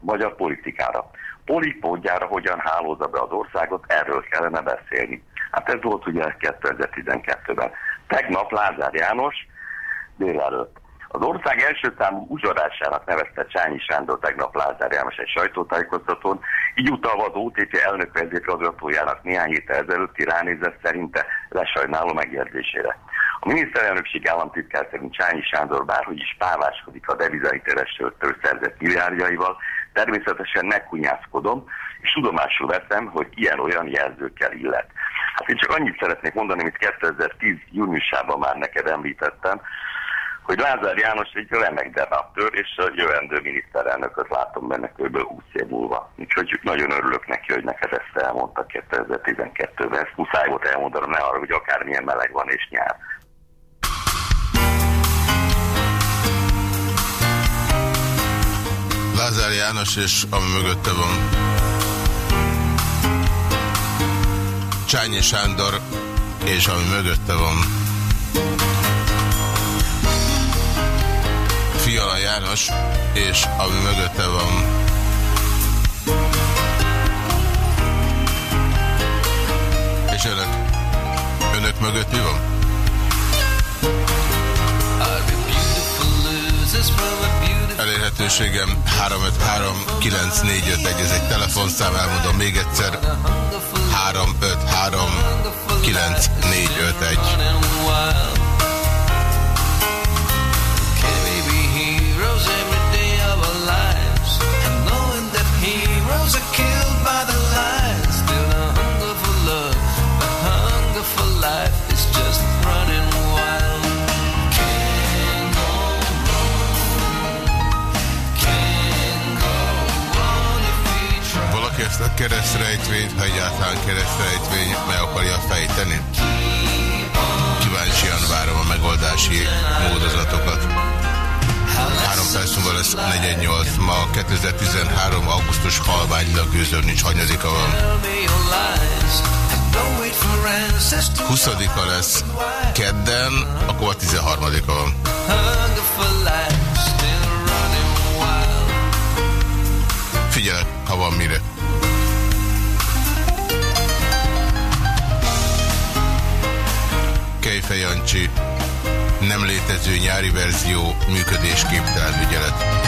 a magyar politikára. Polipódjára hogyan hálózza be az országot, erről kellene beszélni. Hát ez volt ugye 2012-ben. Tegnap Lázár János délelőtt az ország első számú uzsorásának nevezte Csányi Sándor tegnap Lázár János egy sajtótájékoztatón, így utalva az OTP elnök vezérigazgatójának néhány héttel ezelőtti ránézett szerinte lesajnáló megjegyzésére. A miniszterelnökség államtitkár szerint Csányi Sándor bárhogy is páváskodik a devizahitelestől szerzett milliárdjaival, természetesen megkunyászkodom, és tudomásul veszem, hogy ilyen-olyan jelzőkkel illet. Hát én csak annyit szeretnék mondani, amit 2010 júniusában már neked említettem, hogy Lázár János egy remek debattőr, és a jövendő miniszterelnököt látom benne kb. 20 év múlva. Úgyhogy nagyon örülök neki, hogy neked ezt elmondta 2012-ben. Ezt muszáj volt elmondanom, ne arra, hogy akármilyen meleg van és nyár. Lázár János, és ami mögötte van. Csányi Sándor, és ami mögötte van. Fiala János, és ami mögötte van. És önök? Önök mögött mi van? Elérhetőségem 353 945 ez egy telefonszám, elmondom még egyszer. 353 9451. ezt a keresztrejtvényt, ha egyáltalán keresztrejtvény meg akarja fejteni? Kíváncsian várom a megoldási módozatokat. Három perc múlva lesz 48. Ma 2013. augusztus halványlag gőzön nincs hanyadika van. 20-a lesz kedden, akkor a 13-a van. Figyelek, ha van mire. Kejfej Jancsi, nem létező nyári verzió, működésképtelen ügyelet.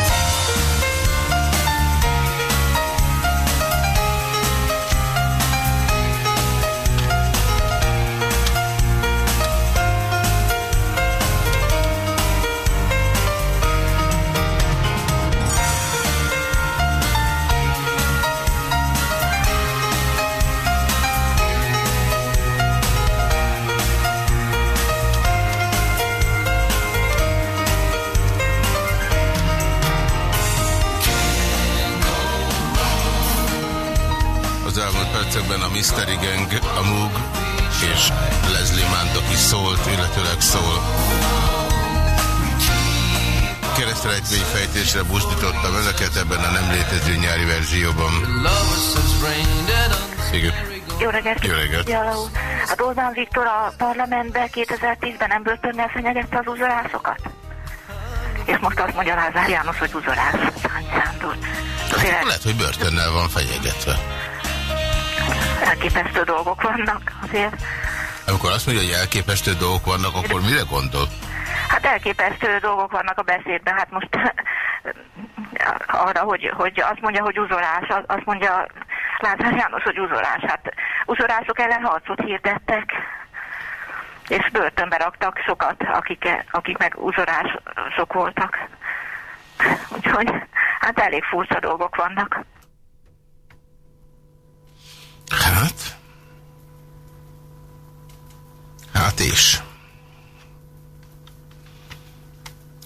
Keresztrejtvényfejtésre buzdítottam önöket ebben a nem létező nyári verzióban. Igen. Jó reggelt! Jó reggelt! Hát Orbán Viktor a parlamentben 2010-ben nem börtönnel fenyegette az uzorászokat? És most azt mondja Lázár János, hogy uzorász Sándor. Hát, lehet, hogy börtönnel van fenyegetve elképesztő dolgok vannak azért. Amikor azt mondja, hogy elképesztő dolgok vannak, akkor mire gondol? Hát elképesztő dolgok vannak a beszédben. Hát most arra, hogy, hogy azt mondja, hogy uzolás, azt mondja Lázár János, hogy uzolás. Hát uzolások ellen harcot hirdettek, és börtönbe raktak sokat, akik, akik meg uzorások voltak. Úgyhogy hát elég furcsa dolgok vannak. Hát? Hát és?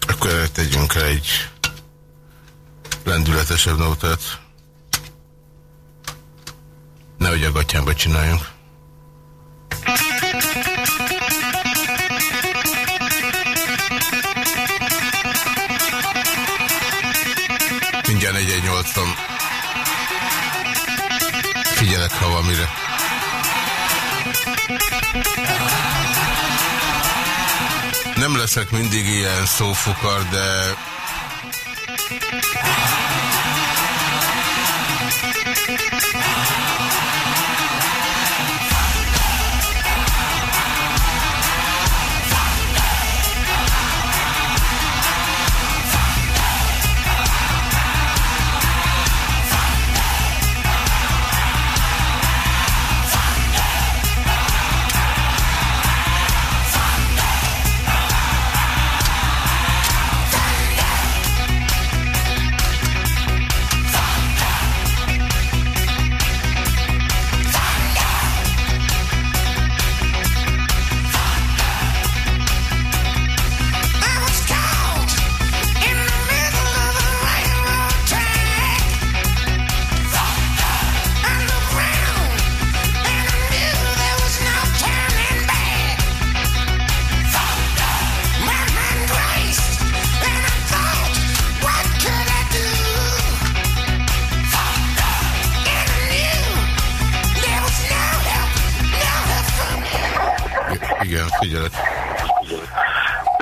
Akkor tegyünk el egy lendületesebb nótát. Nehogy a gatyámba csináljunk. Mindjárt 1-1-8-on figyelek, ha valamire. Nem leszek mindig ilyen szófukar, de...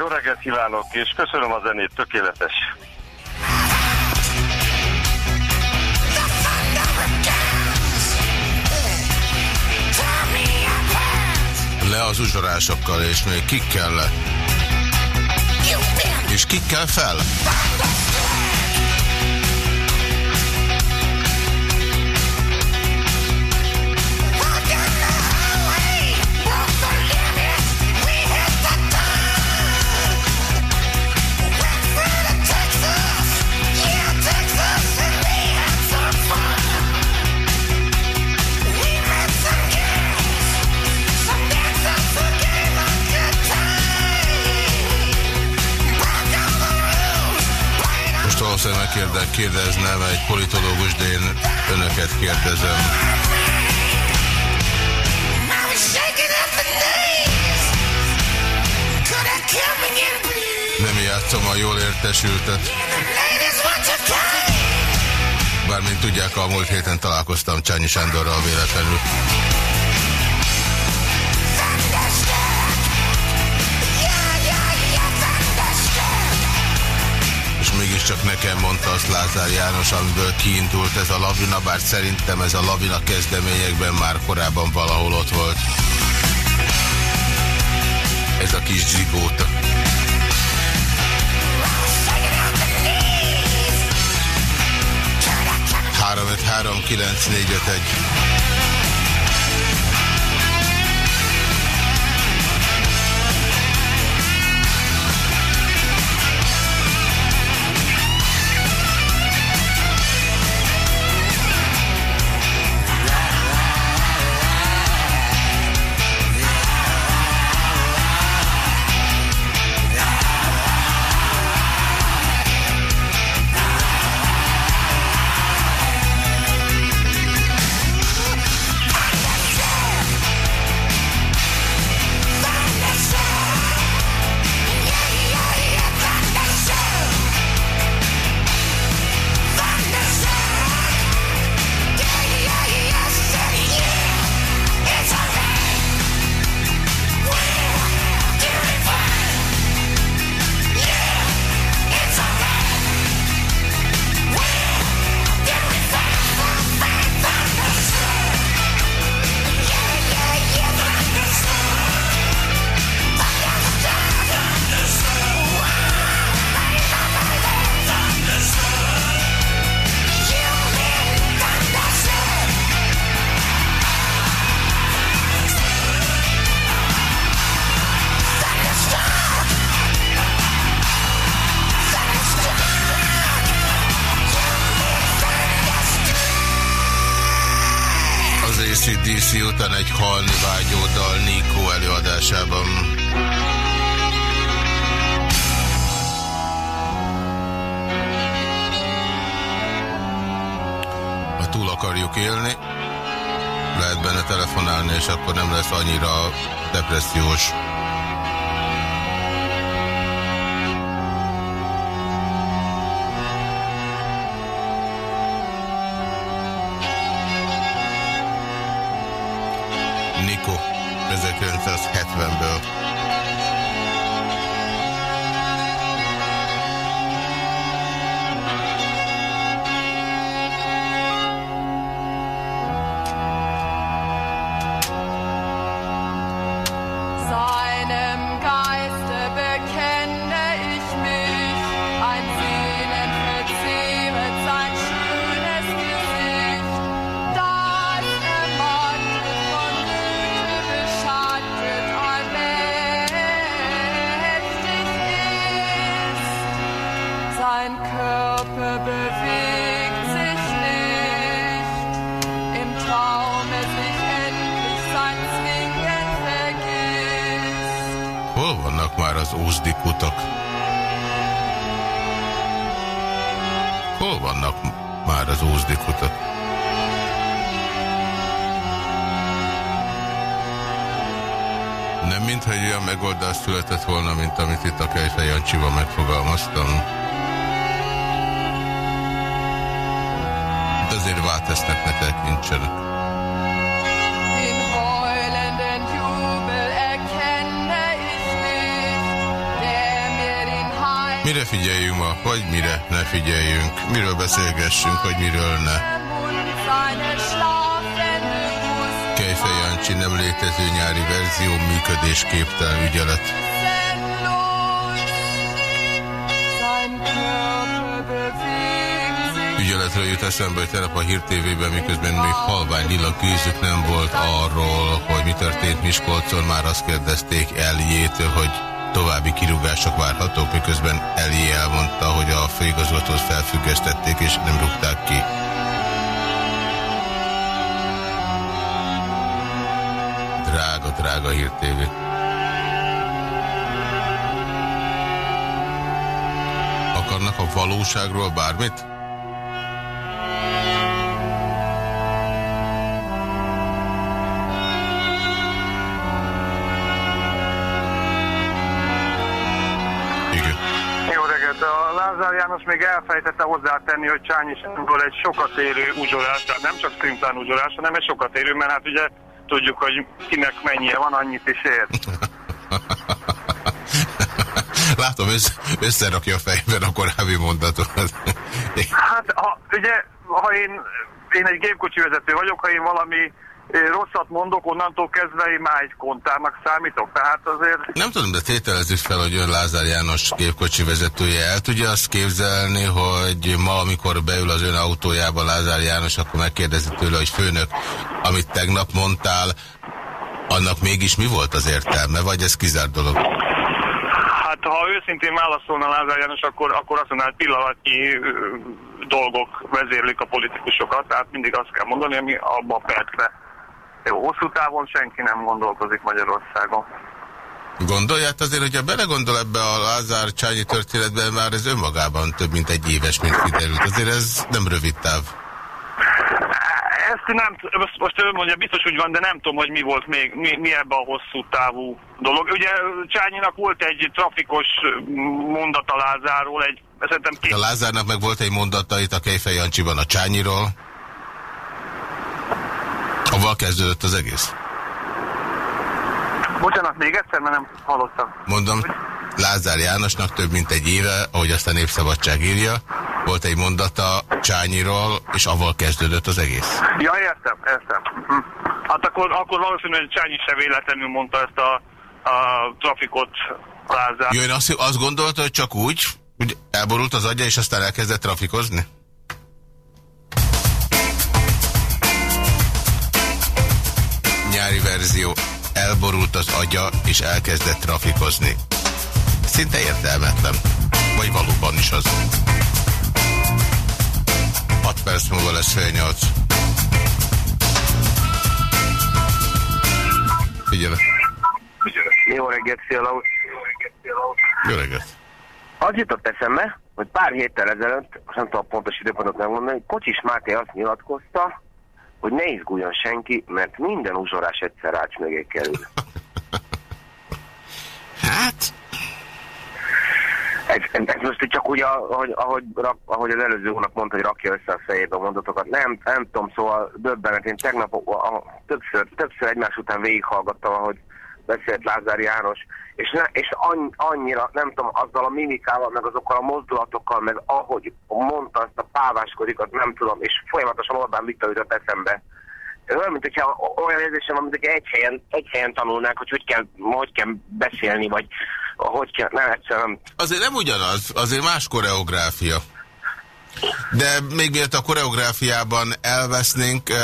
Jó reggelt kívánok, és köszönöm a zenét, tökéletes. Le az uzsorásokkal, és még kikkel le. És kikkel fel? Valószínűleg megkérdez, kérdeznem egy politológus, de én önöket kérdezem. Nem játszom a jól értesültet. Bármint tudják, a múlt héten találkoztam Csányi Sándorral véletlenül. Mégiscsak nekem mondta azt Lázár János, amiből kiindult ez a lavina, bár szerintem ez a lavina kezdeményekben már korábban valahol ott volt. Ez a kis zsigóta. Három, öt, három, kilenc, négy, öt, egy. Született volna, mint amit itt a Kejfej Jancsival megfogalmaztam. De azért váltesznek ne tekintsenek. Mire figyeljünk ma, vagy mire ne figyeljünk? Miről beszélgessünk, vagy miről ne? Kejfej Jancsi nem létező nyári verzió működésképtelen ügyelet. Ügyeletről jut eszembe, hogy tegnap a Hír TV-ben, miközben még halvány lila kűzük nem volt arról, hogy mi történt Miskolcon, már azt kérdezték Eljétől, hogy további kirúgások várhatók, miközben Eljé elmondta, hogy a főigazgatót felfüggesztették és nem rúgták ki. Drága, drága Hír TV. Akarnak a valóságról bármit? Lázár János még elfejtette hozzátenni, hogy Csányi Sándor egy sokat érő uzsorás, tehát nem csak szimplán uzsorás, hanem egy sokat érő, mert hát ugye tudjuk, hogy kinek mennyire van, annyit is ér. Látom, össz, összerakja a fejben a korábbi mondatokat. hát, ha, ugye, ha én, én egy gépkocsi vezető vagyok, ha én valami rosszat mondok, onnantól kezdve én már egy kontárnak számítok, tehát azért... Nem tudom, de tételezzük fel, hogy ön Lázár János gépkocsi vezetője el tudja azt képzelni, hogy ma, amikor beül az ön autójába Lázár János, akkor megkérdezi tőle, hogy főnök, amit tegnap mondtál, annak mégis mi volt az értelme, vagy ez kizárt dolog? Hát, ha őszintén válaszolna Lázár János, akkor, akkor azt mondaná, hogy pillanatnyi dolgok vezérlik a politikusokat, tehát mindig azt kell mondani, ami abban a percben jó, hosszú távon senki nem gondolkozik Magyarországon. Gondolját azért, hogyha belegondol ebbe a Lázár Csányi történetbe, már ez önmagában több mint egy éves, mint kiderült. Azért ez nem rövid táv. Ezt nem, most ön mondja, biztos úgy van, de nem tudom, hogy mi volt még, mi, mi ebbe a hosszú távú dolog. Ugye Csányinak volt egy trafikos mondata Lázáról, egy, szerintem két... A Lázárnak meg volt egy mondata itt a Kejfej Jancsiban a Csányiról. Avval kezdődött az egész? Bocsánat, még egyszer, mert nem hallottam. Mondom, Lázár Jánosnak több mint egy éve, ahogy azt a Népszabadság írja, volt egy mondata Csányiról, és avval kezdődött az egész. Ja, értem, értem. Hm. Hát akkor, akkor valószínűleg Csányi se véletlenül mondta ezt a, a trafikot Lázár. Jó, én azt, azt gondolta, hogy csak úgy, hogy elborult az agya, és aztán elkezdett trafikozni? Nyári verzió elborult az agya, és elkezdett trafikozni. Szinte értelmetlen. Vagy valóban is az. 6 perc múlva lesz fél 8. Figyelek. Jó reggelt, szia Jó reggelt. Az jutott eszembe, hogy pár héttel ezelőtt, most nem tudom a pontos időpontot megmondani, Kocsis Máté azt nyilatkozta, hogy ne izguljon senki, mert minden uzsorás egyszer rács mögé kerül. Hát... Ez, ez most csak úgy, ahogy, ahogy, ahogy az előző hónap mondta, hogy rakja össze a fejébe a mondatokat. Nem, nem tudom, szóval döbbenet. Én tegnap a, a, többször, többször egymás után végighallgattam, ahogy beszélt Lázár János, és, ne, és annyi, annyira, nem tudom, azzal a mimikával, meg azokkal a mozdulatokkal, meg ahogy mondta ezt a páváskodikat, nem tudom, és folyamatosan Orbán Viktor jutott eszembe. Ez olyan, mint hogyha olyan érzésem mint hogy egy helyen, egy helyen tanulnák, hogy hogy kell, hogy kell beszélni, vagy hogy kell, nem egyszerűen. Azért nem ugyanaz, azért más koreográfia. De még miért a koreográfiában elvesznénk, eh,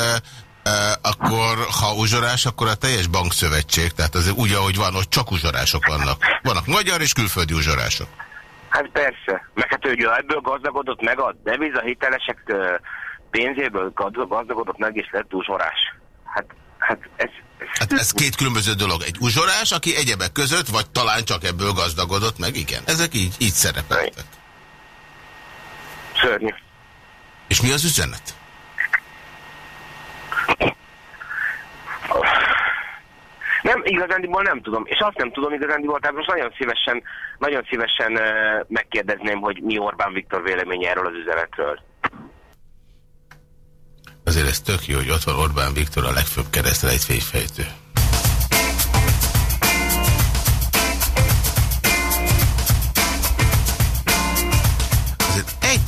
akkor ha uzsorás, akkor a teljes bankszövetség, tehát azért úgy, ahogy van, ott csak uzsorások vannak. Vannak magyar és külföldi uzsorások. Hát persze, meg hát ő ebből gazdagodott meg a devizahitelesek pénzéből gazdagodott meg és lett uzsorás. Hát, hát ez... ez... Hát ez két különböző dolog. Egy uzsorás, aki egyebek között, vagy talán csak ebből gazdagodott meg, igen. Ezek így, így szerepeltek. Szörnyű. És mi az üzenet? Nem, igazándiból nem tudom. És azt nem tudom igazándiból, tehát most nagyon szívesen, nagyon szívesen uh, megkérdezném, hogy mi Orbán Viktor véleménye erről az üzenetről. Azért ez tök jó, hogy ott van Orbán Viktor a legfőbb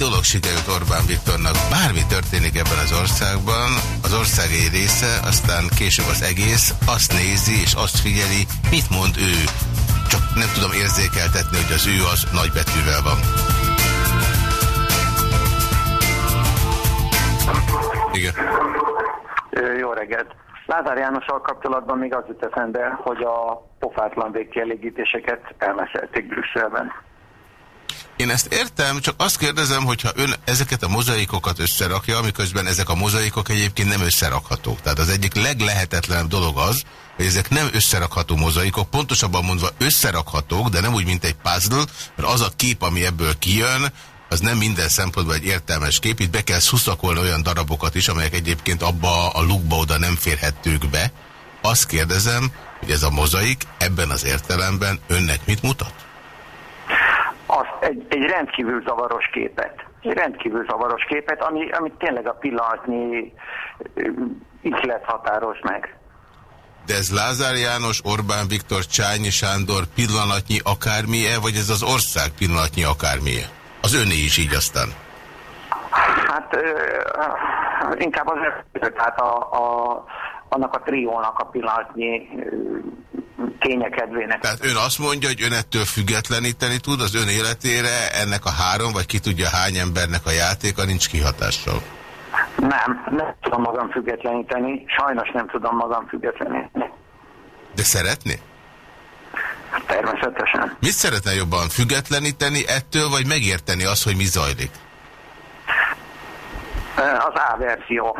keresztrejtvényfejtő. sikerült Orbán Viktornak bármi történik ebben az országban, az ország egy része, aztán később az egész azt nézi és azt figyeli, mit mond ő. Csak nem tudom érzékeltetni, hogy az ő az nagybetűvel van. Igen. Jó reggelt. Lázár Jánossal kapcsolatban még az jut eszembe, hogy a pofátlan végkielégítéseket elmesélték Brüsszelben. Én ezt értem, csak azt kérdezem, hogyha ön ezeket a mozaikokat összerakja, amiközben ezek a mozaikok egyébként nem összerakhatók. Tehát az egyik leglehetetlenebb dolog az, hogy ezek nem összerakható mozaikok, pontosabban mondva összerakhatók, de nem úgy, mint egy puzzle, mert az a kép, ami ebből kijön, az nem minden szempontból egy értelmes kép. Itt be kell szuszakolni olyan darabokat is, amelyek egyébként abba a lukba oda nem férhetők be. Azt kérdezem, hogy ez a mozaik ebben az értelemben önnek mit mutat? Azt egy, egy rendkívül zavaros képet. Egy rendkívül zavaros képet, ami, ami tényleg a pillanatnyi ihlet határos meg. De ez Lázár János, Orbán Viktor, Csányi Sándor pillanatnyi akármilyen, vagy ez az ország pillanatnyi akármilyen? Az öné is így aztán. Hát ö, inkább az tehát a, a, annak a triónak a pillanatnyi kényekedvének. Tehát ön azt mondja, hogy ön ettől függetleníteni tud az ön életére, ennek a három, vagy ki tudja hány embernek a játéka nincs kihatással? Nem, nem tudom magam függetleníteni, sajnos nem tudom magam függetleníteni. De szeretné? Természetesen. Mit szeretne jobban függetleníteni ettől, vagy megérteni azt, hogy mi zajlik? Az A verzió.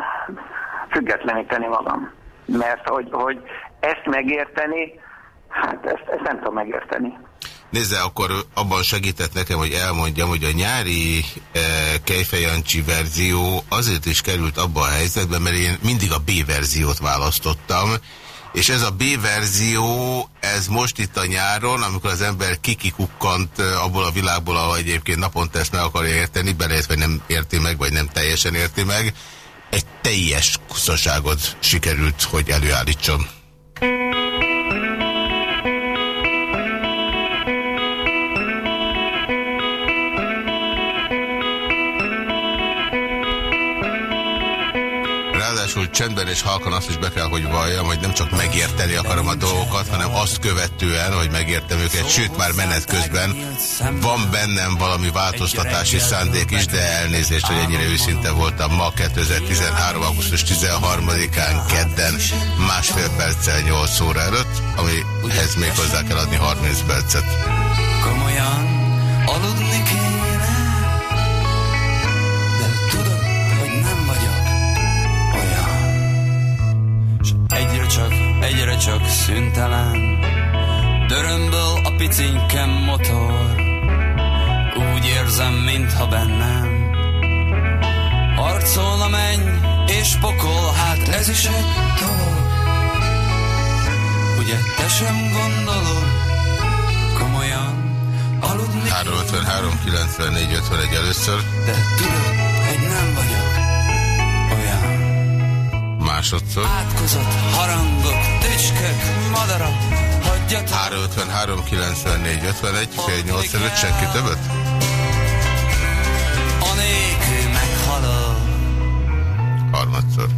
Függetleníteni magam. Mert hogy, hogy ezt megérteni, hát ezt, ezt nem tudom megérteni. Nézze, akkor abban segített nekem, hogy elmondjam, hogy a nyári e, Kejfejancsi verzió azért is került abba a helyzetbe, mert én mindig a B verziót választottam, és ez a B-verzió, ez most itt a nyáron, amikor az ember kikikukkant abból a világból, ahol egyébként naponta ezt meg akarja érteni, beleértve nem érti meg, vagy nem teljesen érti meg, egy teljes kuszaságot sikerült, hogy előállítson. Ráadásul csendben és halkan azt is be kell, hogy valljam, hogy nem csak megérteni akarom a dolgokat, hanem azt követően, hogy megértem őket, sőt már menet közben van bennem valami változtatási szándék is, de elnézést, hogy ennyire őszinte voltam ma 2013. augusztus 13-án kedden másfél perccel 8 óra előtt, amihez még hozzá kell adni 30 percet. Komolyan aludni kéne egyre csak szüntelen. Dörömből a picinkem motor. Úgy érzem, mintha bennem Harcolna menj és pokol, hát ez is egy dolog. Ugye te sem gondolod? Komolyan aludni 353 94 51 először. De tudod, hogy nem vagyok másodszor. Átkozott harangok, tücskök, madarak, hagyjatok. 353 94 51 fél 8 előtt senki többet? Anélkül meghalok. Harmadszor.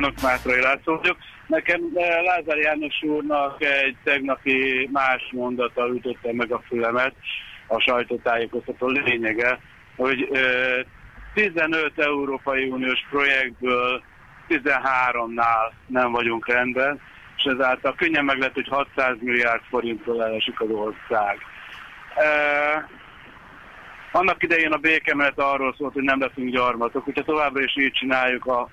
Kívánok, Mátrai László vagyok. Nekem eh, Lázár János úrnak egy tegnapi más mondata ütötte meg a fülemet, a sajtótájékoztató lényege, hogy eh, 15 Európai Uniós projektből 13-nál nem vagyunk rendben, és ezáltal könnyen meg lehet, hogy 600 milliárd forintról elesik az ország. Eh, annak idején a békemet arról szólt, hogy nem leszünk gyarmatok. Hogyha továbbra is így csináljuk a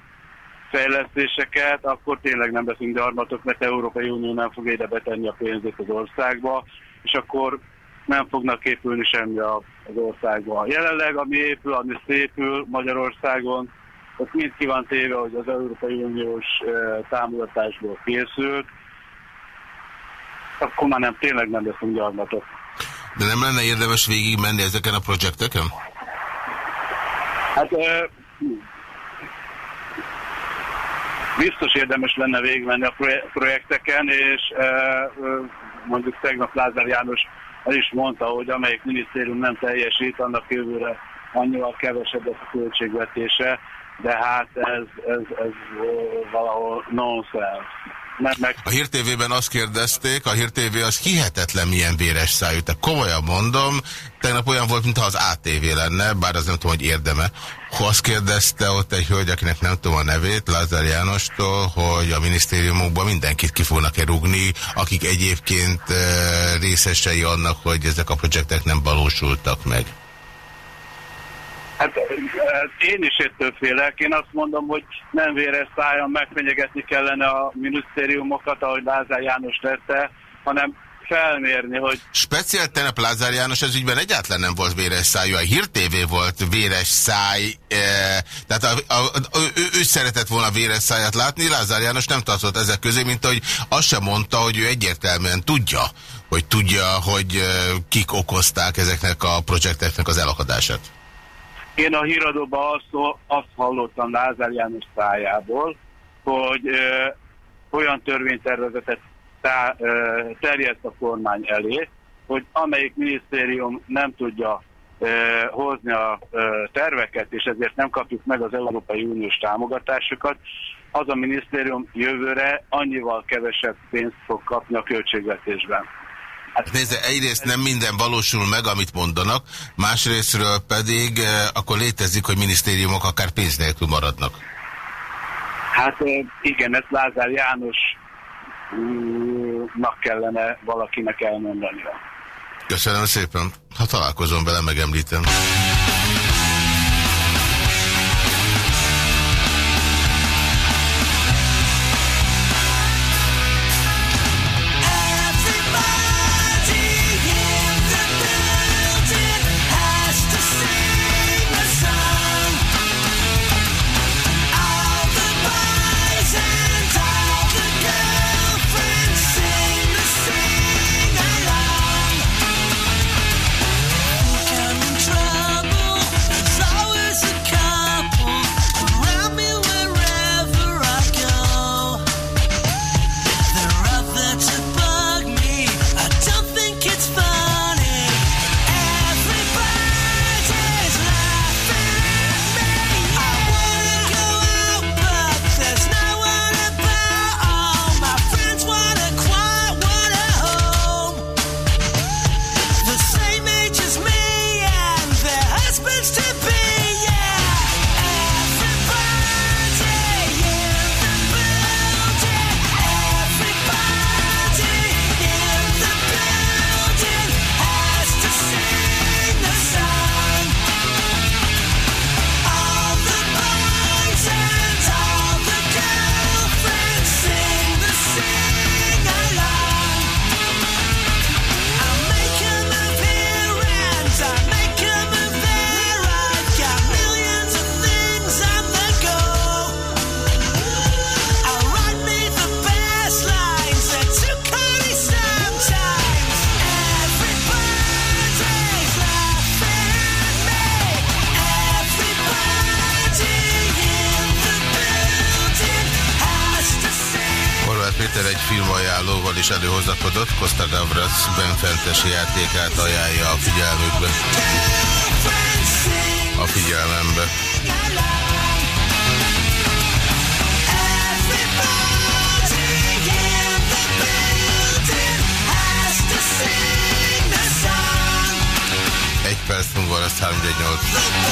fejlesztéseket, akkor tényleg nem leszünk gyarmatok, mert Európai Unió nem fog ide betenni a pénzét az országba, és akkor nem fognak épülni semmi az országba. Jelenleg, ami épül, ami szépül Magyarországon, az mind ki van téve, hogy az Európai Uniós eh, támogatásból készült, akkor már nem, tényleg nem leszünk gyarmatok. De nem lenne érdemes végig menni ezeken a projekteken? Hát ö, biztos érdemes lenne végigmenni a proje- projekteken, és ö, ö, mondjuk tegnap Lázár János el is mondta, hogy amelyik minisztérium nem teljesít, annak jövőre annyival kevesebb a költségvetése, de hát ez, ez, ez valahol nonsense. A Hír TV-ben azt kérdezték, a Hír TV az hihetetlen milyen véres szájú. Tehát komolyan mondom, tegnap olyan volt, mintha az ATV lenne, bár az nem tudom, hogy érdeme. Ha azt kérdezte ott egy hölgy, akinek nem tudom a nevét, Lázár Jánostól, hogy a minisztériumokban mindenkit ki fognak-e rúgni, akik egyébként eh, részesei annak, hogy ezek a projektek nem valósultak meg. Hát én is ettől félek. Én azt mondom, hogy nem véres szájon megfenyegetni kellene a minisztériumokat, ahogy Lázár János tette, hanem felmérni, hogy Speciál tegnap Lázár János ez ügyben egyáltalán nem volt véres szájú, a Hír TV volt véres száj, e, tehát a, a, a, ő, ő szeretett volna véres száját látni, Lázár János nem tartott ezek közé, mint hogy azt sem mondta, hogy ő egyértelműen tudja, hogy tudja, hogy e, kik okozták ezeknek a projekteknek az elakadását. Én a híradóban azt, azt hallottam Lázár János szájából, hogy ö, olyan törvénytervezetet tá, ö, terjeszt a kormány elé, hogy amelyik minisztérium nem tudja ö, hozni a ö, terveket, és ezért nem kapjuk meg az Európai Uniós támogatásokat, az a minisztérium jövőre annyival kevesebb pénzt fog kapni a költségvetésben. Hát nézze, egyrészt nem minden valósul meg, amit mondanak, másrésztről pedig e, akkor létezik, hogy minisztériumok akár pénz nélkül maradnak. Hát ö, igen, ezt Lázár Jánosnak kellene valakinek elmondania. Köszönöm szépen. Ha találkozom vele, megemlítem. Múlva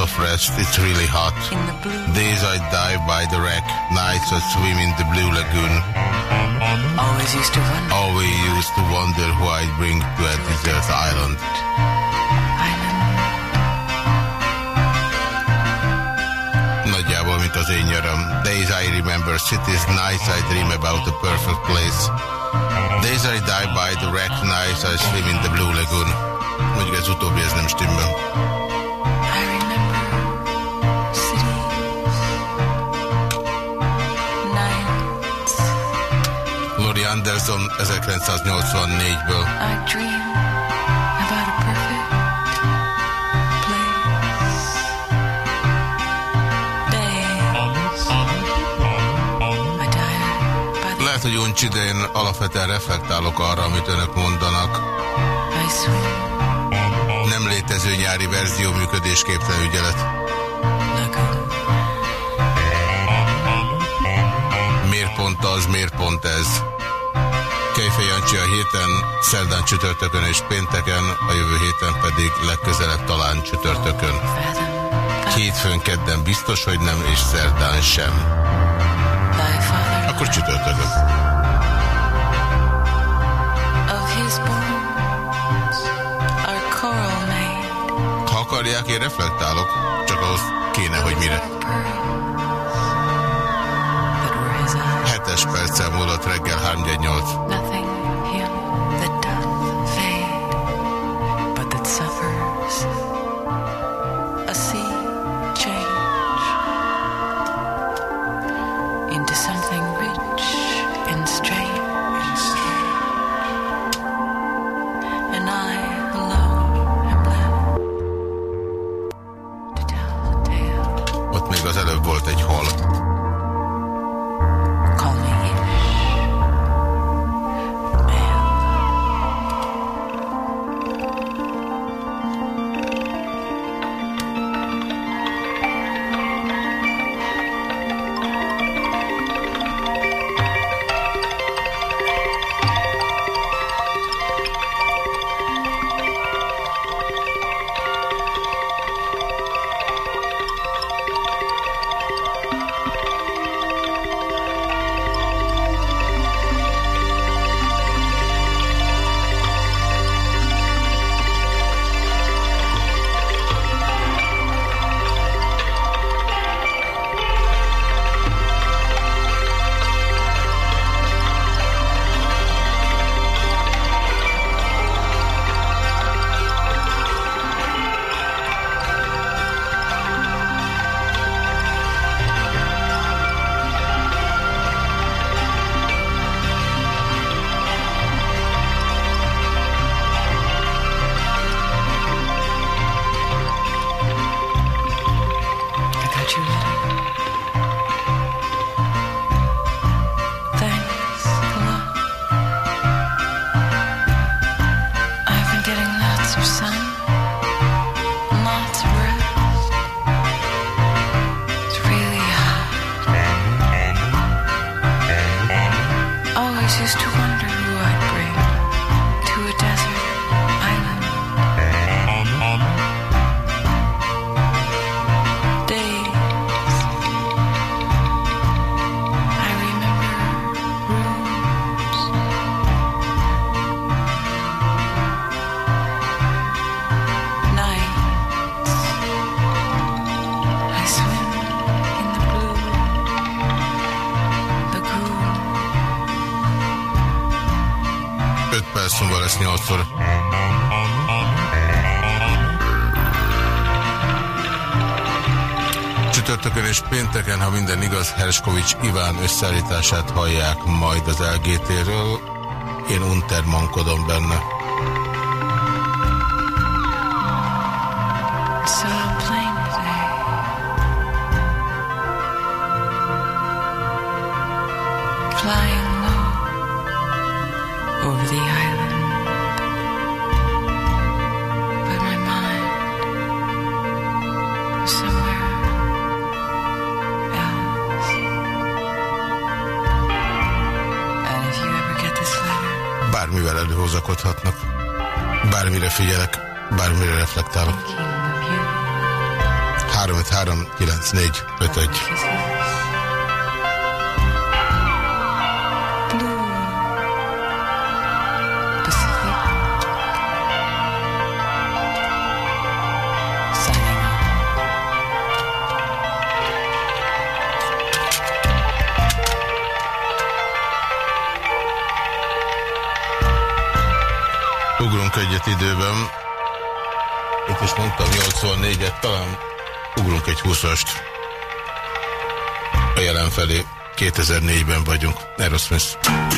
of rest. It's really hot. In the blue. Days I dive by the wreck, nights I swim in the Blue Lagoon. Always used to wonder. Always used to wonder who I'd bring to a desert island. Nagyjából, mint az én nyöröm. Days I remember cities, nights I dream about the perfect place. Days I die by the wreck, nights I swim in the Blue Lagoon. Mondjuk ez utóbbi, ez nem stimmel. By the Lehet, hogy uncs idején alapvetően reflektálok arra, amit önök mondanak. Nem létező nyári verzió működésképtelen ügyelet. Miért pont az, miért pont ez? Kejfej Jancsi a héten, szerdán csütörtökön és pénteken, a jövő héten pedig legközelebb talán csütörtökön. Hétfőn, kedden biztos, hogy nem, és szerdán sem. Akkor csütörtökön. Ha akarják, én reflektálok, csak ahhoz kéne, hogy mire. Hetes perccel múlott reggel 318. pénteken, ha minden igaz, Herskovics Iván összeállítását hallják majd az LGT-ről. Én untermankodom benne. Bármire reflektálok. thinking of you. 353 94 51. Kisses. Blue Pacific Signing off. Ugrunk egyet időben. Is mondtam 84-et, talán ugrunk egy 20-ast. A jelen felé 2004-ben vagyunk. Aerosmith.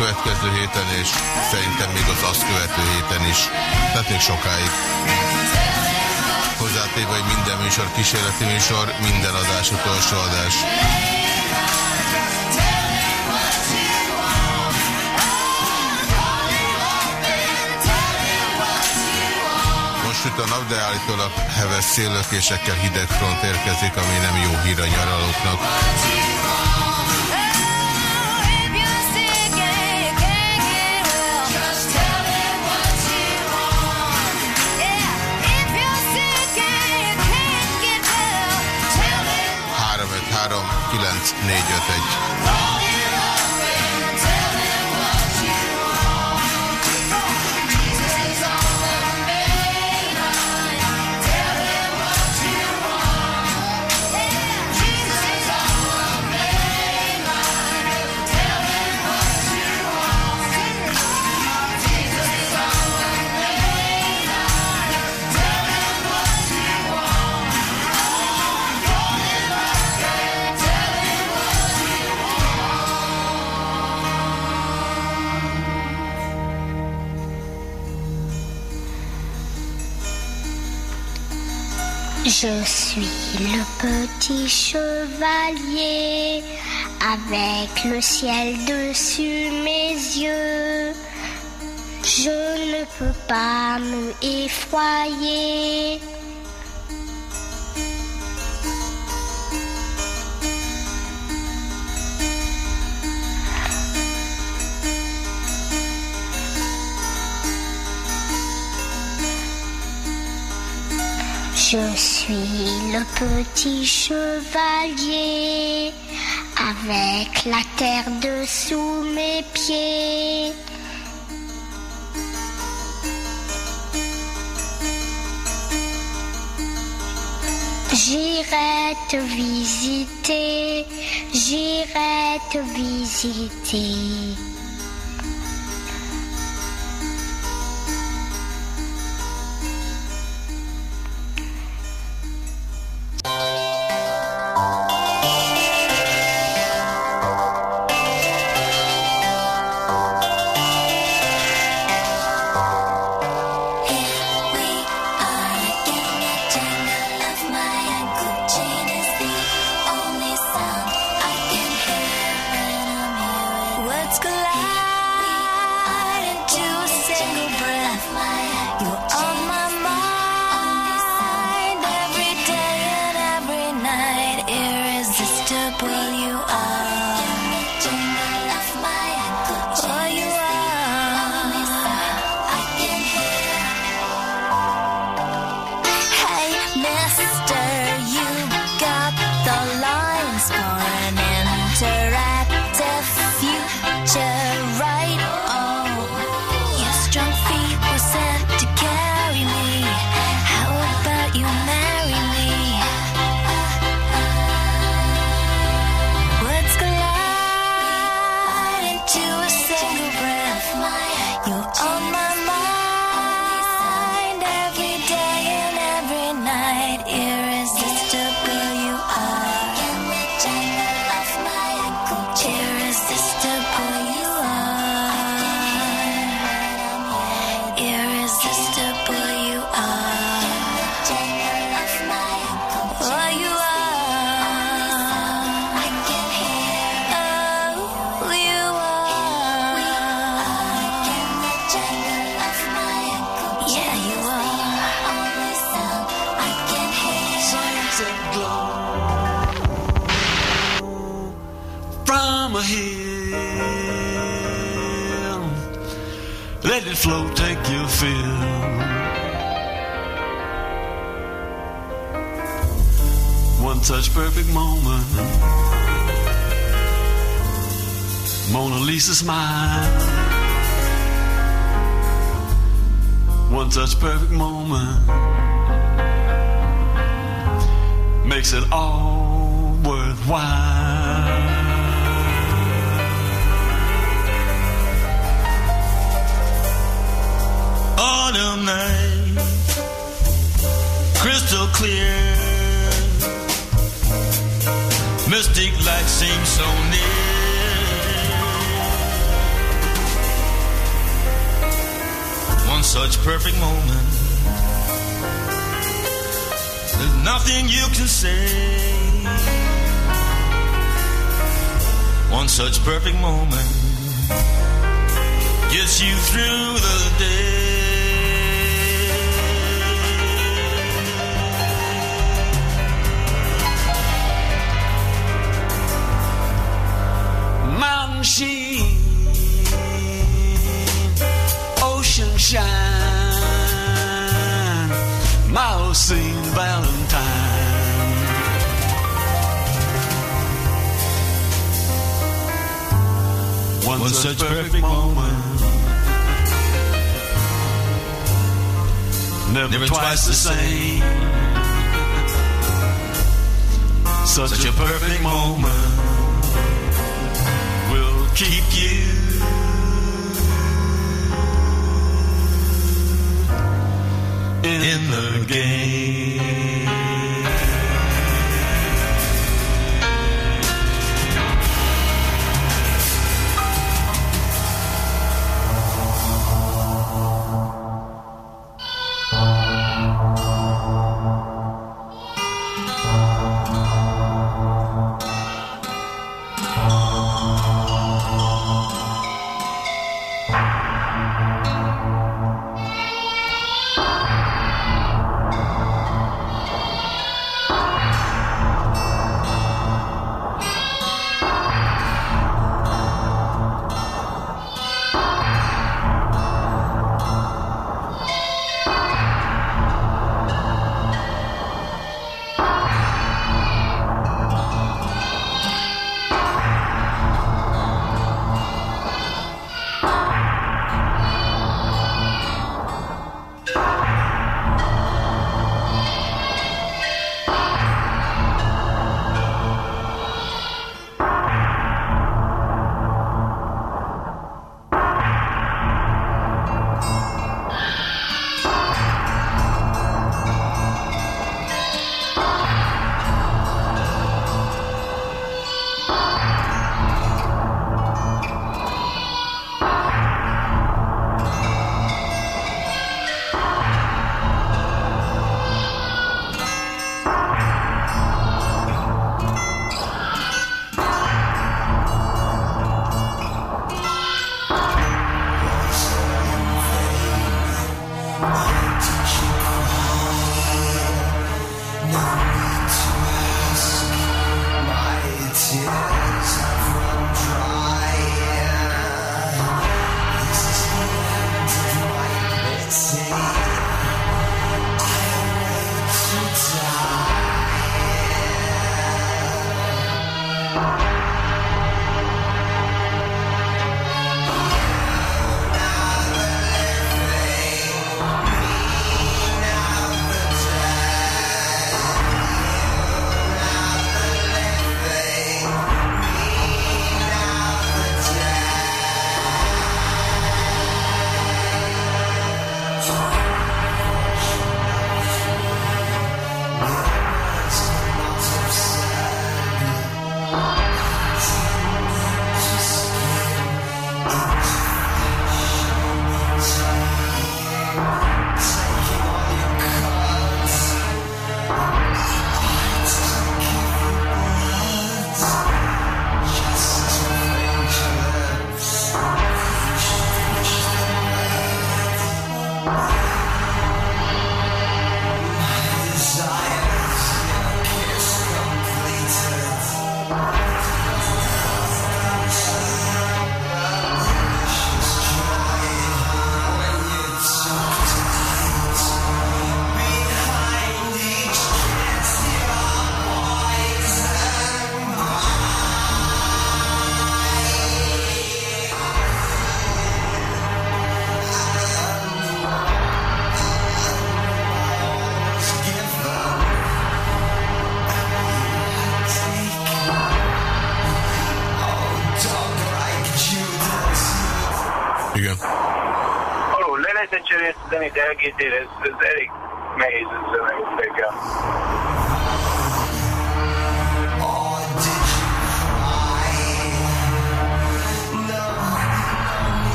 Következő héten és szerintem még az azt követő héten is. Tehát még sokáig. Hozzátéve, hogy minden műsor kísérleti műsor, minden adás utolsó adás. Most süt a nap, de állítólag heves széllökésekkel hideg front érkezik, ami nem jó hír a nyaralóknak. 489 451. Petit chevalier avec le ciel dessus mes yeux. Je ne peux pas me effroyer. Petit chevalier avec la terre dessous mes pieds. J'irai te visiter, j'irai te visiter.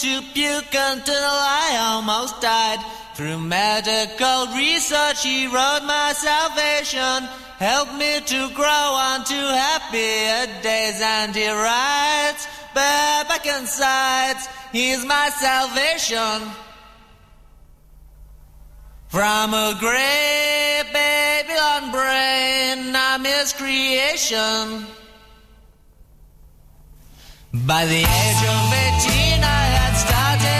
To puke until I almost died. Through medical research, he wrote my salvation, helped me to grow on to happier days. And he writes, back and sides, he's my salvation. From a great Babylon brain, I'm his creation. By the age of 18, I started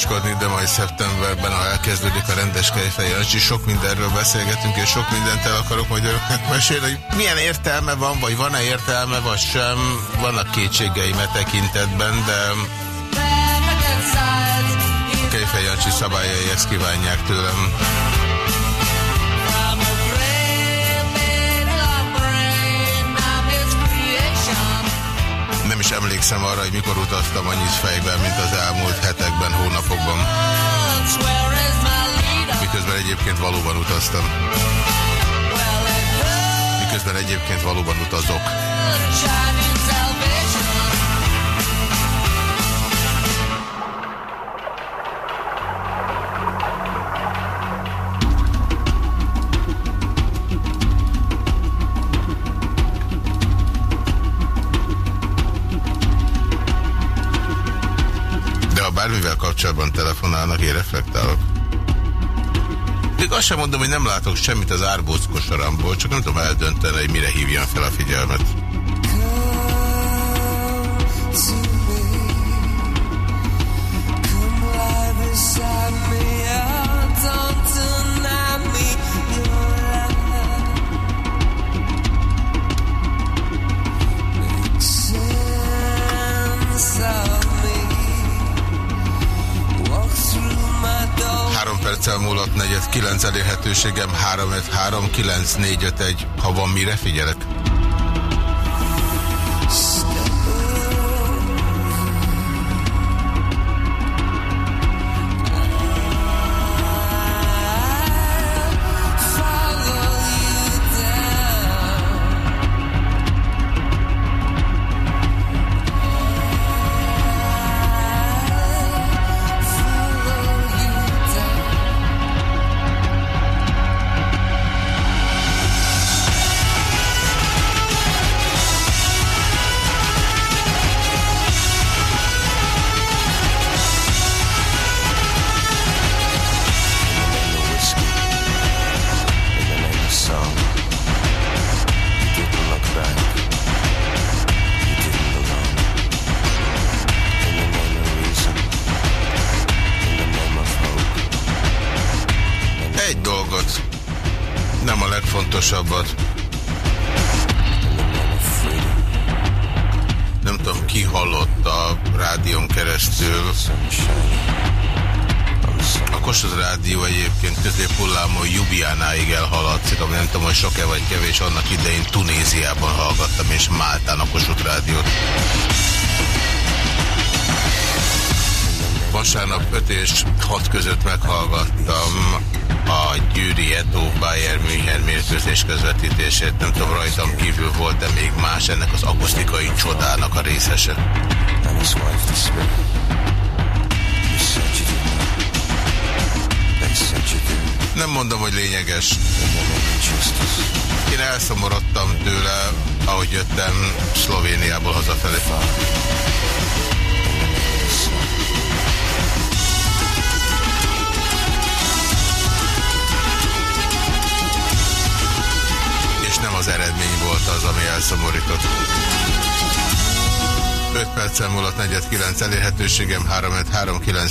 titokzatoskodni, de majd szeptemberben, ha elkezdődik a rendes kejfejancsi, sok mindenről beszélgetünk, és sok mindent el akarok majd önöknek mesélni, hogy milyen értelme van, vagy van-e értelme, vagy sem. Vannak kétségeim e tekintetben, de a kejfejancsi szabályai ezt kívánják tőlem. Nem is emlékszem arra, hogy mikor utaztam annyit fejben, mint az elmúlt hetekben, hónapokban. Miközben egyébként valóban utaztam. Miközben egyébként valóban utazok. Kapcsolatban telefonálnak, én reflektálok. Még azt sem mondom, hogy nem látok semmit az árbóc kosaramból, csak nem tudom eldönteni, hogy mire hívjam fel a figyelmet. 9 elérhetőségem 353 9451, ha van mire figyelek.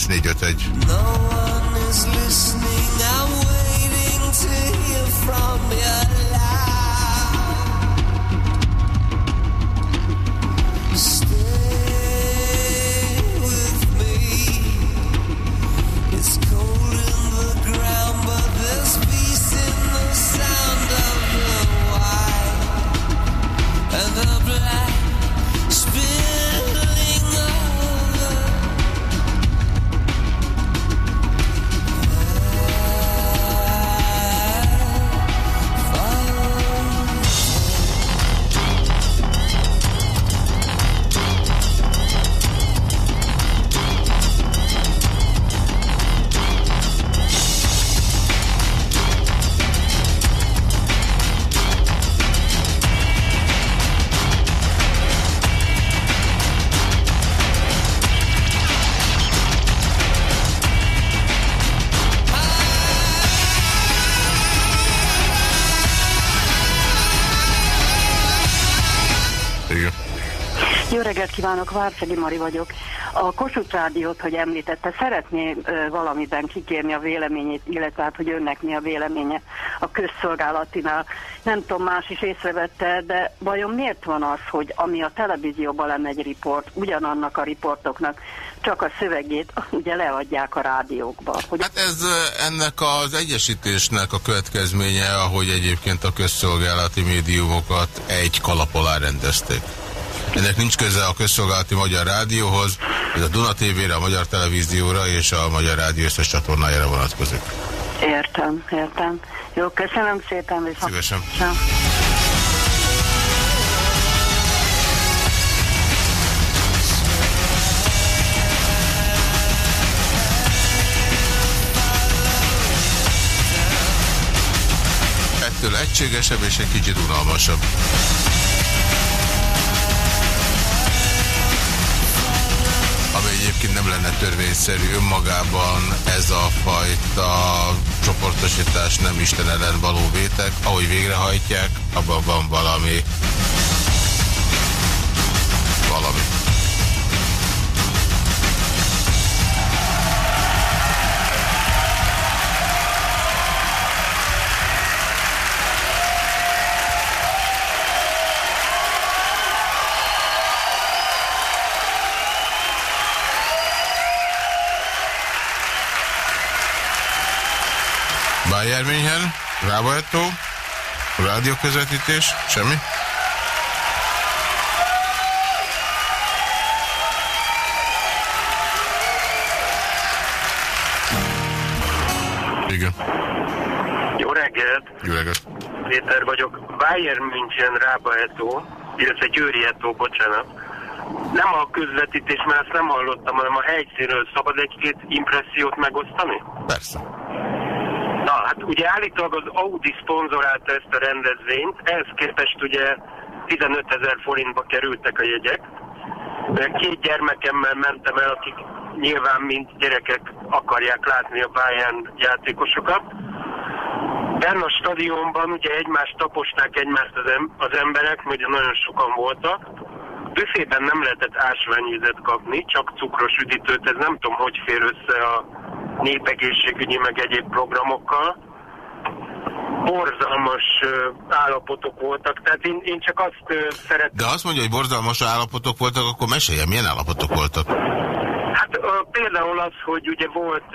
3 kívánok, Várszegi Mari vagyok. A Kossuth Rádiót, hogy említette, szeretné valamiben kikérni a véleményét, illetve hát, hogy önnek mi a véleménye a közszolgálatinál. Nem tudom, más is észrevette, de vajon miért van az, hogy ami a televízióban lemegy riport, ugyanannak a riportoknak csak a szövegét ugye leadják a rádiókba? Hogy Hát ez ennek az egyesítésnek a következménye, ahogy egyébként a közszolgálati médiumokat egy kalap alá rendezték. Ennek nincs köze a közszolgálati Magyar Rádióhoz, ez a Duna TV-re, a Magyar Televízióra és a Magyar Rádió összes csatornájára vonatkozik. Értem, értem. Jó, köszönöm szépen. Viszont... Szívesen. Ciao. Ettől egységesebb és egy kicsit unalmasabb. Egyébként nem lenne törvényszerű önmagában, ez a fajta csoportosítás nem Isten ellen való vétek. Ahogy végrehajtják, abban van valami valami. Bayern München, Rábaetó, rádióközvetítés, semmi. Igen. Jó reggelt! Jó reggelt. Péter vagyok. Bayern München Rába Eto, illetve Győri Eto, bocsánat. Nem a közvetítés, mert ezt nem hallottam, hanem a helyszínről szabad egy-két impressziót megosztani? Persze. Na, hát ugye állítólag az Audi szponzorálta ezt a rendezvényt, ehhez képest ugye 15 ezer forintba kerültek a jegyek. Két gyermekemmel mentem el, akik nyilván mint gyerekek akarják látni a Bayern játékosokat. Benne a stadionban ugye egymást taposták egymást az, em- az emberek, ugye nagyon sokan voltak. Büfében nem lehetett ásványvizet kapni, csak cukros üdítőt, ez nem tudom, hogy fér össze a népegészségügyi meg egyéb programokkal. borzalmas állapotok voltak. Tehát én, én csak azt ö, szeretem. De azt mondja, hogy borzalmas állapotok voltak, akkor meséljen, milyen állapotok voltak? Hát például az, hogy ugye volt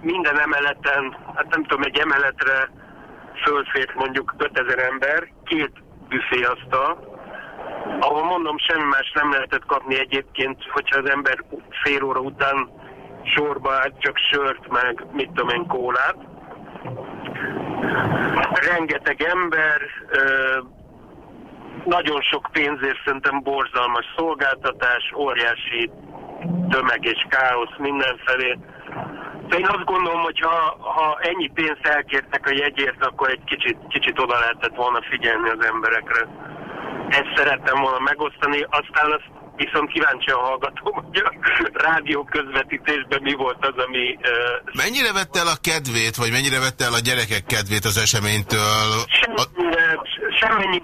minden emeleten, hát nem tudom, egy emeletre fölfért mondjuk 5000 ember, két büféasztal, ahol mondom, semmi más nem lehetett kapni egyébként, hogyha az ember fél óra után sorba csak sört, meg mit tudom én, kólát. Rengeteg ember, nagyon sok pénzért szerintem borzalmas szolgáltatás, óriási tömeg és káosz mindenfelé. De én azt gondolom, hogy ha, ha ennyi pénzt elkértek a jegyért, akkor egy kicsit, kicsit oda lehetett volna figyelni az emberekre. Ezt szerettem volna megosztani, aztán azt viszont kíváncsi a hallgatom, hogy a rádió közvetítésben mi volt az, ami... Uh, Mennyire vette el a kedvét, vagy mennyire vette el a gyerekek kedvét az eseménytől? A... Semmennyi...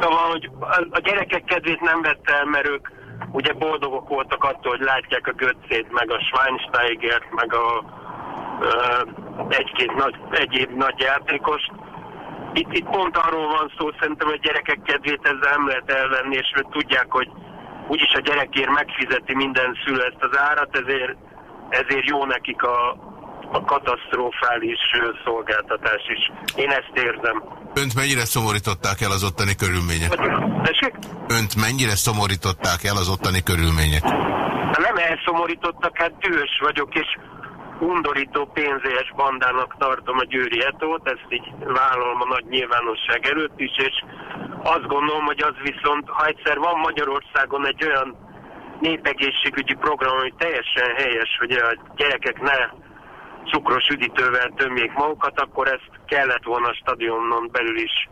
Szóval, hogy a- gyerekek kedvét nem vette el, mert ők ugye boldogok voltak attól, hogy látják a Götzét, meg a Schweinsteigert, meg a egy-két nagy, egyéb nagy játékost. Itt, itt pont arról van szó, szerintem, a gyerekek kedvét ezzel nem lehet elvenni, és ők tudják, hogy úgyis a gyerekért megfizeti minden szülő ezt az árat, ezért, ezért jó nekik a, a katasztrofális szolgáltatás is. Én ezt érzem. Önt mennyire szomorították el az ottani körülmények? Tessék? Önt mennyire szomorították el az ottani körülmények? Nem elszomorítottak, hát dühös vagyok, és undorító pénzélyes bandának tartom a Győri Etót, ezt így vállalom a nagy nyilvánosság előtt is, és azt gondolom, hogy az viszont, ha egyszer van Magyarországon egy olyan népegészségügyi program, hogy teljesen helyes, hogy a gyerekek ne cukros üdítővel tömjék magukat, akkor ezt kellett volna a stadionon belül is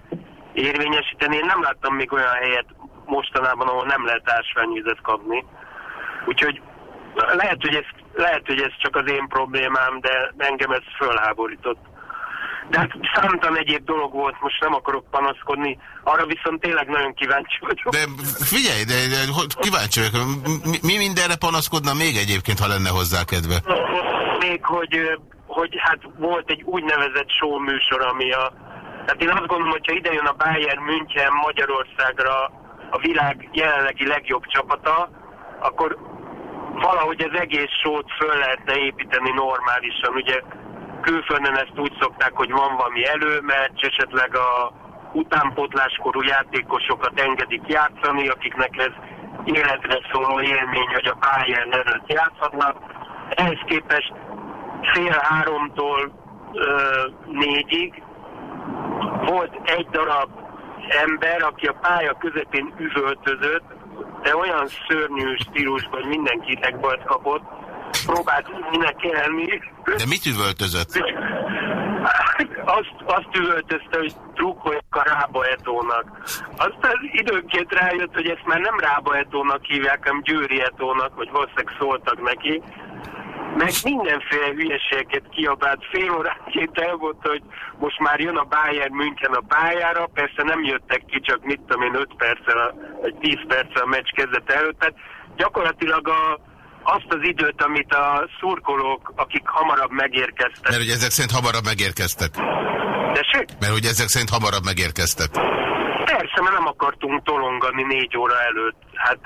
érvényesíteni. Én nem láttam még olyan helyet mostanában, ahol nem lehet ásványvizet kapni. Úgyhogy lehet, hogy ez, lehet, hogy ez csak az én problémám, de engem ez fölháborított. De hát számtalan egyéb dolog volt, most nem akarok panaszkodni, arra viszont tényleg nagyon kíváncsi vagyok. De figyelj, de, de kíváncsi vagyok, mi, mi mindenre panaszkodna még egyébként, ha lenne hozzá kedve? Még, hogy, hogy hát volt egy úgynevezett show műsor, ami a... Tehát én azt gondolom, hogyha ide jön a Bayern München Magyarországra a világ jelenlegi legjobb csapata, akkor valahogy az egész sót föl lehetne építeni normálisan. Ugye külföldön ezt úgy szokták, hogy van valami előmeccs, esetleg a utánpótláskorú játékosokat engedik játszani, akiknek ez életre szóló élmény, hogy a pályán előtt játszhatnak. Ehhez képest fél háromtól ö, négyig volt egy darab ember, aki a pálya közepén üvöltözött, de olyan szörnyű stílusban, hogy mindenki idegbajt kapott, próbált énekelni. De mit üvöltözött? Azt, azt üvöltözte, hogy trukkoljak a Rába Etónak. Aztán időnként rájött, hogy ezt már nem Rába Etónak hívják, hanem Győri Etónak, vagy valószínűleg szóltak neki. Meg mindenféle hülyeségeket kiabált. Fél óránként elmondta, hogy most már jön a Bayern München a pályára, persze nem jöttek ki, csak mit tudom én 5 perccel, vagy 10 perccel a meccs kezdete előtt. Tehát gyakorlatilag a, azt az időt, amit a szurkolók, akik hamarabb megérkeztek. Mert hogy ezek szerint hamarabb megérkeztek. Tessék? Mert hogy ezek szerint hamarabb megérkeztek. Persze, mert nem akartunk tolongani négy óra előtt. Hát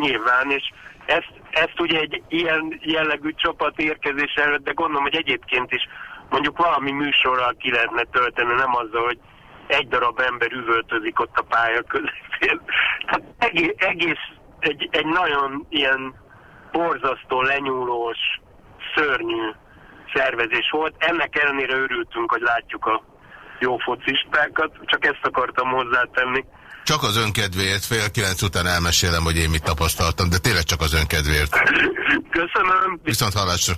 nyilván, és ezt, ezt ugye egy ilyen jellegű csapat érkezés előtt, de gondolom, hogy egyébként is mondjuk valami műsorral ki lehetne tölteni, nem azzal, hogy egy darab ember üvöltözik ott a pálya közepén. Tehát egész, egész egy, egy nagyon ilyen borzasztó, lenyúlós, szörnyű szervezés volt. Ennek ellenére örültünk, hogy látjuk a jó focistákat, csak ezt akartam hozzátenni. Csak az önkedvéért, fél kilenc után elmesélem, hogy én mit tapasztaltam, de tényleg csak az önkedvéért. Köszönöm. Viszont hallásra.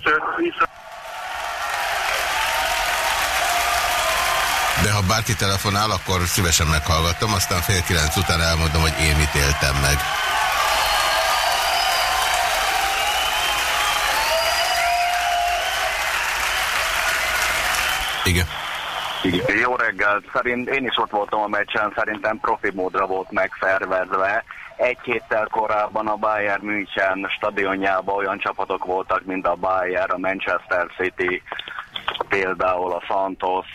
De ha bárki telefonál, akkor szívesen meghallgatom, aztán fél kilenc után elmondom, hogy én mit éltem meg. Igen. Igen. Jó reggelt, szerint én is ott voltam a meccsen, szerintem profi módra volt megszervezve. Egy héttel korábban a Bayern München stadionjában olyan csapatok voltak, mint a Bayern, a Manchester City, például a Santos,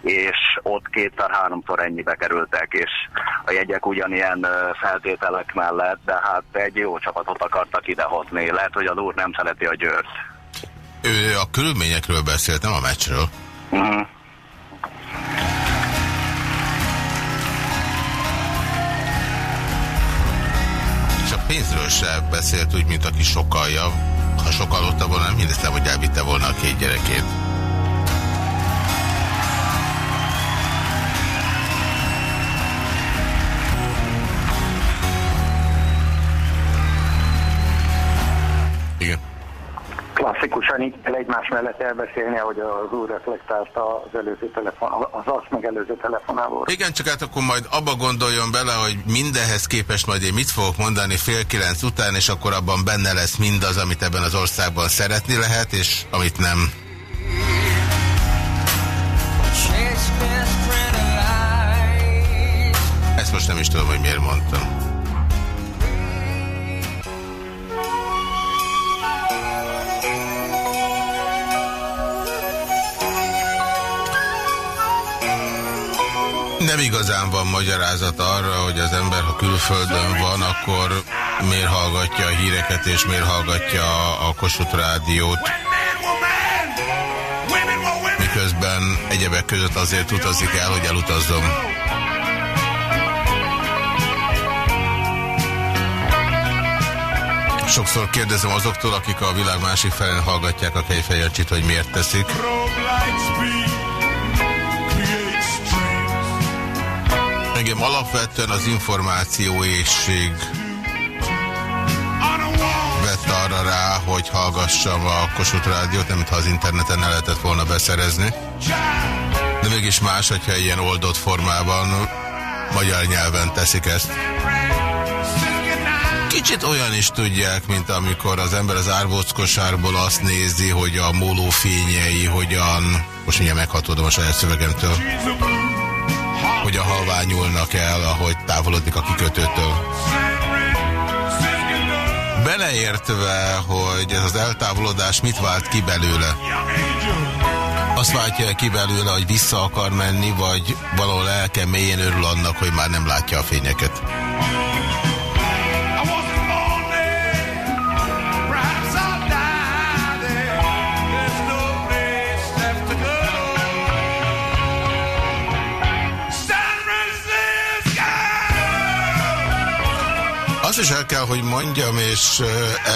és ott kétszer-háromszor ennyibe kerültek, és a jegyek ugyanilyen feltételek mellett, de hát egy jó csapatot akartak idehozni. Lehet, hogy az úr nem szereti a Győrt. Ő a körülményekről beszélt, nem a meccsről. Uh-huh. És a pénzről se beszélt úgy, mint aki sokalja. Ha sokallotta volna, nem hiszem, hogy elvitte volna a két gyerekét. Igen. Klasszikusan így kell egymás mellett elbeszélni, ahogy az úr reflektálta az előző telefon, az azt megelőző telefonával. Igen, csak hát akkor majd abba gondoljon bele, hogy mindenhez képest majd én mit fogok mondani fél kilenc után, és akkor abban benne lesz mindaz, amit ebben az országban szeretni lehet, és amit nem. Ezt most nem is tudom, hogy miért mondtam. Nem igazán van magyarázat arra, hogy az ember, ha külföldön van, akkor miért hallgatja a híreket, és miért hallgatja a Kossuth rádiót. Miközben egyebek között azért utazik el, hogy elutazzon. Sokszor kérdezem azoktól, akik a világ másik felén hallgatják a kejfejancsit, hogy miért teszik. Engem alapvetően az információ ésség vett arra rá, hogy hallgassam a Kossuth Rádiót, nem mintha az interneten ne lehetett volna beszerezni. De mégis más, hogyha ilyen oldott formában magyar nyelven teszik ezt. Kicsit olyan is tudják, mint amikor az ember az árvockosárból azt nézi, hogy a móló fényei hogyan, most mindjárt meghatódom a saját szövegemtől, hogyan halványulnak el, ahogy távolodik a kikötőtől. Beleértve, hogy ez az eltávolodás mit vált ki belőle? Azt váltja ki belőle, hogy vissza akar menni, vagy valahol lelke mélyén örül annak, hogy már nem látja a fényeket. Is el kell, hogy mondjam, és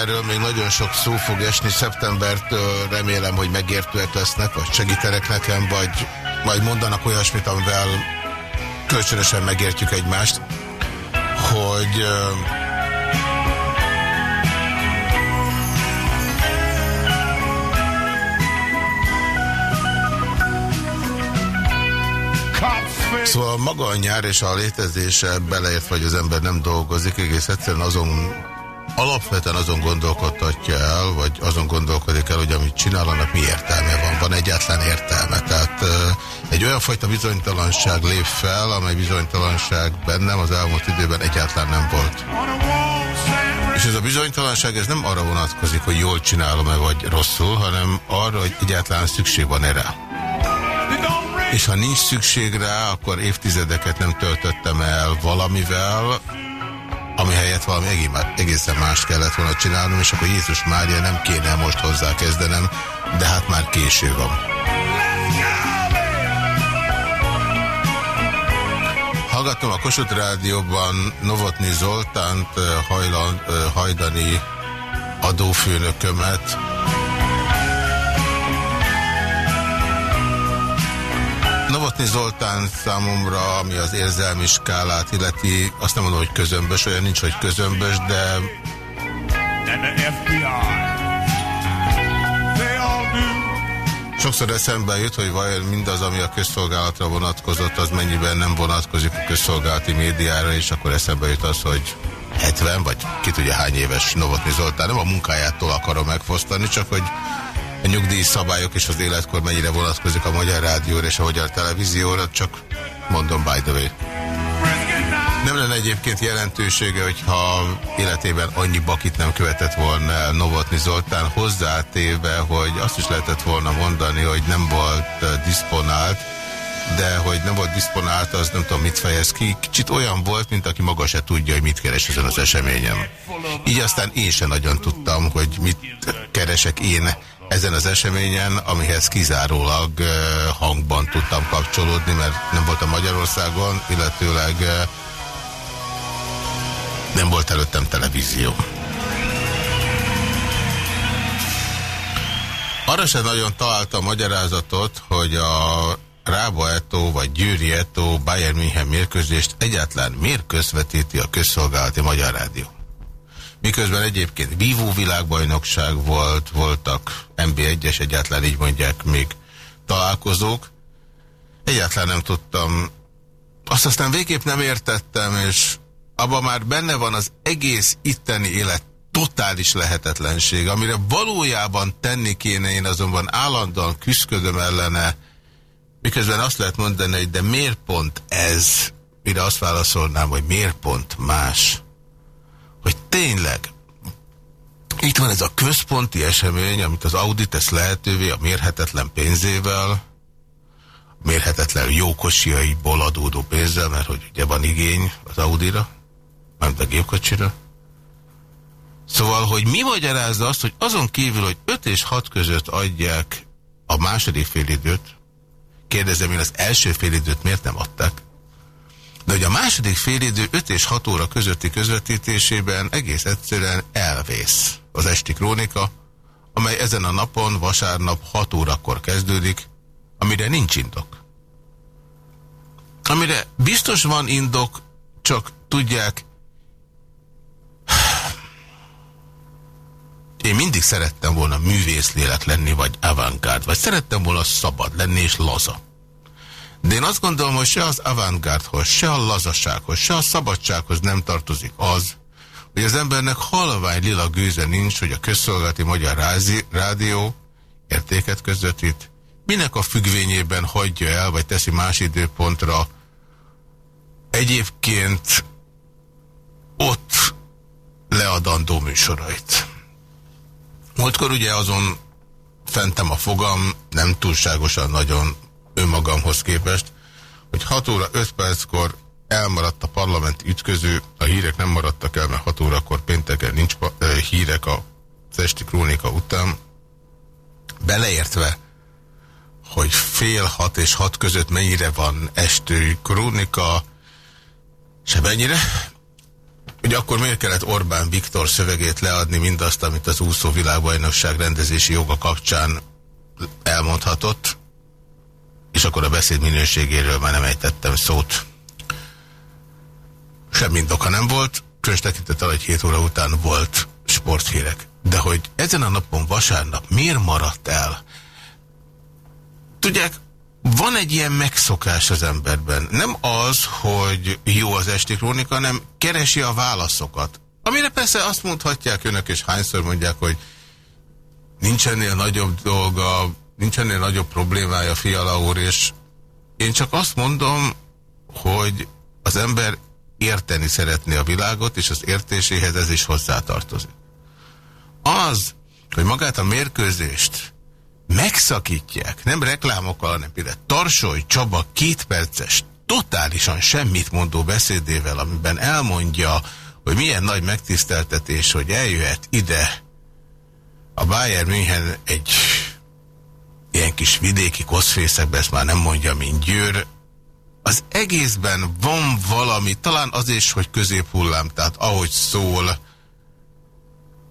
erről még nagyon sok szó fog esni szeptembertől, remélem, hogy megértőek lesznek, vagy segítenek nekem, vagy majd mondanak olyasmit, amivel kölcsönösen megértjük egymást, hogy Szóval maga a nyár és a létezése beleért, vagy az ember nem dolgozik, egész egyszerűen azon alapvetően azon gondolkodtatja el, vagy azon gondolkodik el, hogy amit csinál, annak mi értelme van, van egyáltalán értelme. Tehát egy olyan fajta bizonytalanság lép fel, amely bizonytalanság bennem az elmúlt időben egyáltalán nem volt. És ez a bizonytalanság ez nem arra vonatkozik, hogy jól csinálom-e vagy rosszul, hanem arra, hogy egyáltalán szükség van erre. És ha nincs szükség rá, akkor évtizedeket nem töltöttem el valamivel, ami helyett valami egészen mást kellett volna csinálnom, és akkor Jézus Mária nem kéne most hozzá kezdenem, de hát már késő van. Hallgattam a Kossuth Rádióban Novotny Zoltánt, hajlan, hajdani adófőnökömet, Novotny Zoltán számomra, ami az érzelmi skálát illeti, azt nem mondom, hogy közömbös, olyan nincs, hogy közömbös, de... Sokszor eszembe jut, hogy vajon mindaz, ami a közszolgálatra vonatkozott, az mennyiben nem vonatkozik a közszolgálati médiára, és akkor eszembe jut az, hogy 70, vagy ki tudja hány éves Novotny Zoltán. Nem a munkájától akarom megfosztani, csak hogy a nyugdíj szabályok és az életkor mennyire vonatkozik a Magyar Rádióra és a Magyar Televízióra, csak mondom by the way. Nem lenne egyébként jelentősége, hogyha életében annyi bakit nem követett volna el Novotny Zoltán hozzátéve, hogy azt is lehetett volna mondani, hogy nem volt disponált, de hogy nem volt diszponált, az nem tudom mit fejez ki. Kicsit olyan volt, mint aki maga se tudja, hogy mit keres ezen az eseményen. Így aztán én sem nagyon tudtam, hogy mit keresek én ezen az eseményen, amihez kizárólag hangban tudtam kapcsolódni, mert nem voltam Magyarországon, illetőleg nem volt előttem televízió. Arra sem nagyon találtam magyarázatot, hogy a Rába Eto vagy Győri Eto Bayern München mérkőzést egyáltalán miért közvetíti a közszolgálati Magyar Rádió. Miközben egyébként vívó világbajnokság volt, voltak MB1-es, egyáltalán így mondják még találkozók. Egyáltalán nem tudtam. Azt aztán végképp nem értettem, és abban már benne van az egész itteni élet totális lehetetlenség, amire valójában tenni kéne, én azonban állandóan küzdködöm ellene, miközben azt lehet mondani, hogy de miért pont ez, mire azt válaszolnám, hogy miért pont más hogy tényleg itt van ez a központi esemény, amit az Audi tesz lehetővé a mérhetetlen pénzével, mérhetetlen jókocsiaiból adódó pénzzel, mert hogy ugye van igény az Audira, nem a gépkocsira. Szóval, hogy mi magyarázza azt, hogy azon kívül, hogy 5 és 6 között adják a második félidőt, kérdezem én az első félidőt miért nem adták, de hogy a második félidő 5 és 6 óra közötti közvetítésében egész egyszerűen elvész az esti krónika, amely ezen a napon vasárnap 6 órakor kezdődik, amire nincs indok. Amire biztos van indok, csak tudják, én mindig szerettem volna művészlélek lenni, vagy avantgárd, vagy szerettem volna szabad lenni és laza. De én azt gondolom, hogy se az avantgárdhoz, se a lazasághoz, se a szabadsághoz nem tartozik az, hogy az embernek halvány lila gőze nincs, hogy a közszolgálati Magyar Rázi, Rádió értéket közvetít, minek a függvényében hagyja el, vagy teszi más időpontra egyébként ott leadandó műsorait. Múltkor ugye azon fentem a fogam, nem túlságosan nagyon önmagamhoz képest, hogy 6 óra 5 perckor elmaradt a parlamenti ütköző, a hírek nem maradtak el, mert 6 órakor pénteken nincs hírek a esti krónika után, beleértve, hogy fél hat és hat között mennyire van estő krónika, se mennyire, hogy akkor miért kellett Orbán Viktor szövegét leadni mindazt, amit az úszó világbajnokság rendezési joga kapcsán elmondhatott, és akkor a beszéd minőségéről már nem ejtettem szót. Semmi oka nem volt, különös tekintettel, hogy 7 óra után volt sporthírek. De hogy ezen a napon vasárnap miért maradt el? Tudják, van egy ilyen megszokás az emberben. Nem az, hogy jó az esti krónika, hanem keresi a válaszokat. Amire persze azt mondhatják önök, és hányszor mondják, hogy nincs ennél nagyobb dolga, nincs ennél nagyobb problémája Fiala úr, és én csak azt mondom, hogy az ember érteni szeretné a világot, és az értéséhez ez is hozzátartozik. Az, hogy magát a mérkőzést megszakítják, nem reklámokkal, hanem például Tarsoly Csaba kétperces, totálisan semmit mondó beszédével, amiben elmondja, hogy milyen nagy megtiszteltetés, hogy eljöhet ide a Bayern München egy ilyen kis vidéki koszfészekben, ezt már nem mondja, mint Győr, az egészben van valami, talán az is, hogy középhullám, tehát ahogy szól,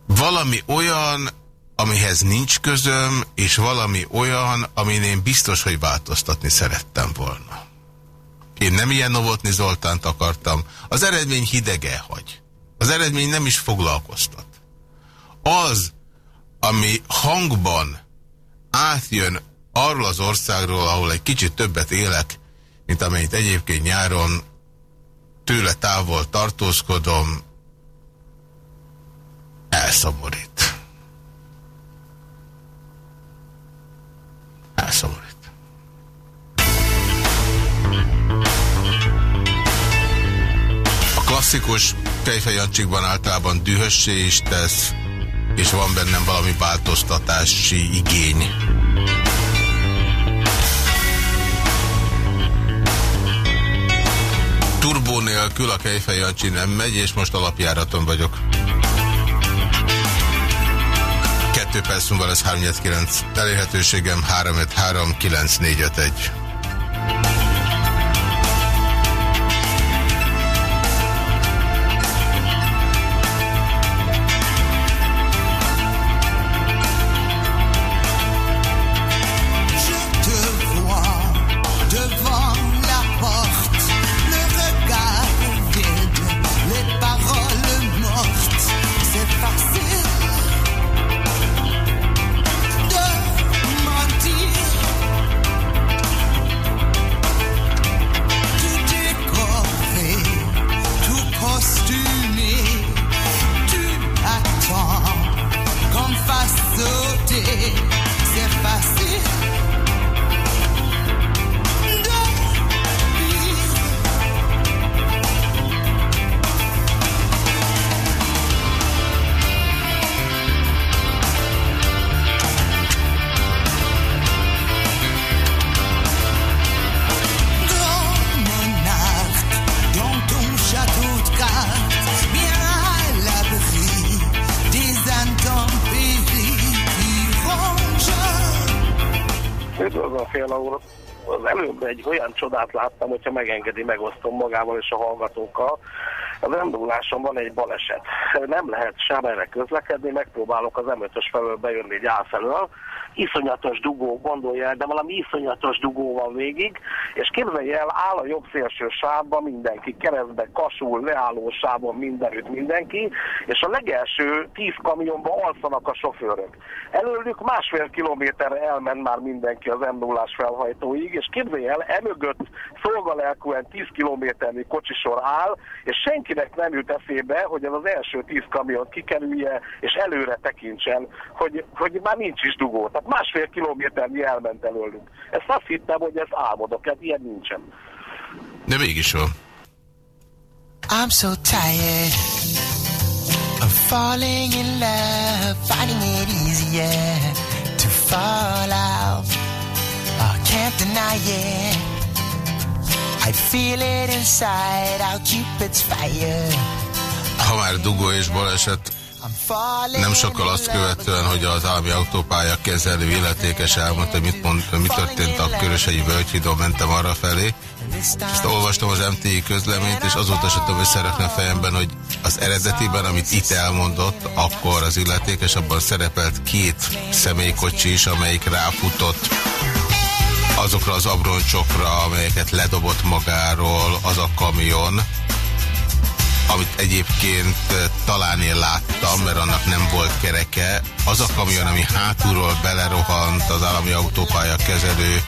valami olyan, amihez nincs közöm, és valami olyan, amin én biztos, hogy változtatni szerettem volna. Én nem ilyen Novotni Zoltánt akartam. Az eredmény hidege hagy. Az eredmény nem is foglalkoztat. Az, ami hangban átjön arról az országról, ahol egy kicsit többet élek, mint amennyit egyébként nyáron tőle távol tartózkodom, elszomorít. Elszomorít. A klasszikus Kejfejancsikban általában dühössé is tesz, és van bennem valami változtatási igény. Turbó nélkül a Kejfej Jancsi nem megy, és most alapjáraton vagyok. Kettő perc múlva lesz 39 elérhetőségem 353 9451. csodát láttam, hogyha megengedi, megosztom magával és a hallgatókkal. Az induláson van egy baleset. Nem lehet sem erre közlekedni, megpróbálok az M5-ös felől bejönni egy áll felől. Iszonyatos dugó, gondolja el, de valami iszonyatos dugó van végig, és képzelj el, áll a jobb szélső sávban mindenki, keresztbe, kasul, leálló sávon mindenütt mindenki, és a legelső tíz kamionban alszanak a sofőrök. Előlük másfél kilométerre elment már mindenki az m 0 felhajtóig, és képzelj el, emögött szolgalelkúen 10 kilométernyi kocsisor áll, és senkinek nem jut eszébe, hogy az első 10 kamiont kikerülje, és előre tekintsen, hogy, hogy már nincs is dugó. Tehát másfél kilométernyi elment előlünk. Ezt azt hittem, hogy ez álmodok, ez ilyen nincsen. De mégis van. I'm so tired of falling in love, finding it easier to fall out. I can't deny it. I feel it inside, I'll keep its fire. Ha már dugó és baleset, nem sokkal azt követően, hogy az állami autópálya kezelő illetékes elmondta, mit, mond, mi történt a Körösegyi Völgyhídon, mentem arra felé. Ezt olvastam az MTI közleményt, és azóta se tudom összerakni a fejemben, hogy az eredetiben, amit itt elmondott, akkor az illetékes, abban szerepelt két személykocsi is, amelyik ráfutott azokra az abroncsokra, amelyeket ledobott magáról az a kamion, amit egyébként eh, talán én láttam, mert annak nem volt kereke. Az a kamion, ami hátulról belerohant az állami autópálya kezelő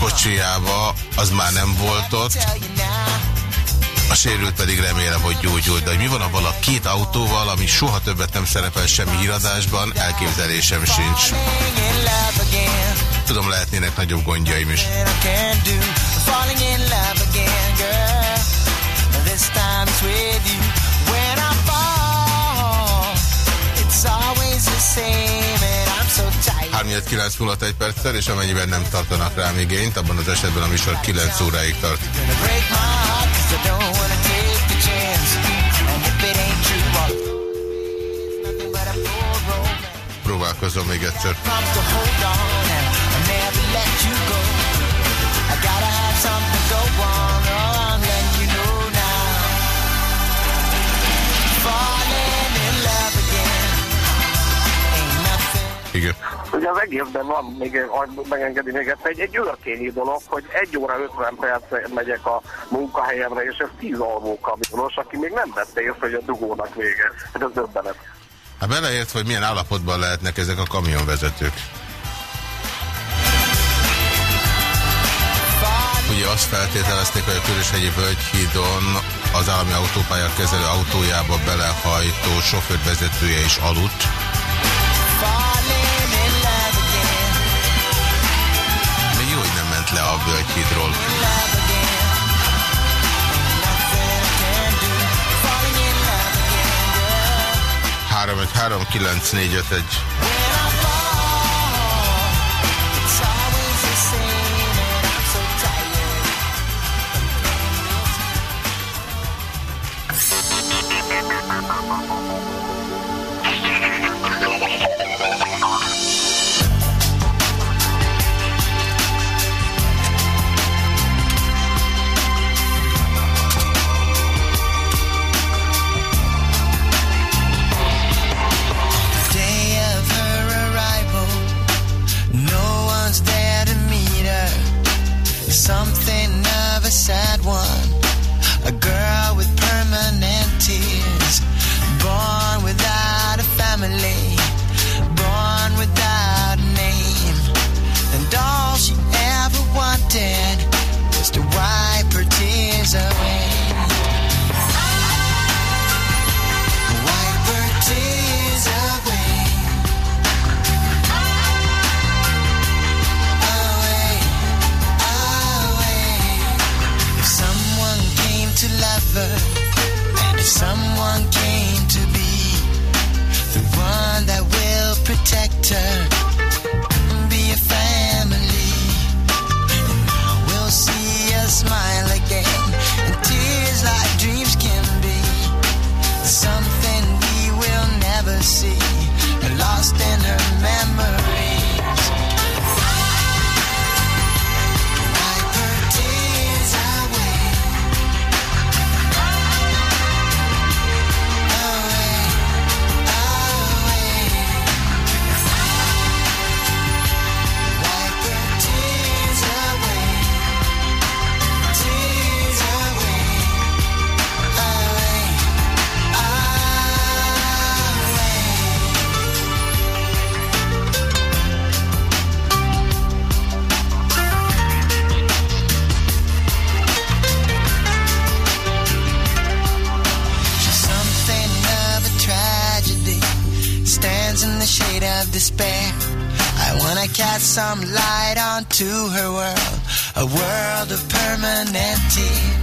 kocsijába, az már nem volt ott. A sérült pedig remélem, hogy gyógyult. De hogy mi van a vala két autóval, ami soha többet nem szerepel semmi híradásban, elképzelésem sincs. Tudom, lehetnének nagyobb gondjaim is. It's with you. When I fall, it's always the same, and I'm so tired. 3901 perccel, és amennyiben nem tartanak rám igényt, abban az esetben a műsor 9 óráig tart. Break my heart Ugye az egészben van, még egy- hogy megengedi még egyszer, egy, egy örkényi dolog, hogy 1 óra 50 perc megyek a munkahelyemre, és ez 10 alvó kamionos, aki még nem vette észre, hogy a dugónak vége. Hát ez döbbenet. Hát beleért, hogy milyen állapotban lehetnek ezek a kamionvezetők. Ugye azt feltételezték, hogy a Köröshegyi Völgyhídon az állami autópálya kezelő autójába belehajtó sofőrvezetője is aludt. Le a Völgyhídról. Love again. Ain't nothing I protector. Despair. I wanna cast some light onto her world, a world of permanent tears.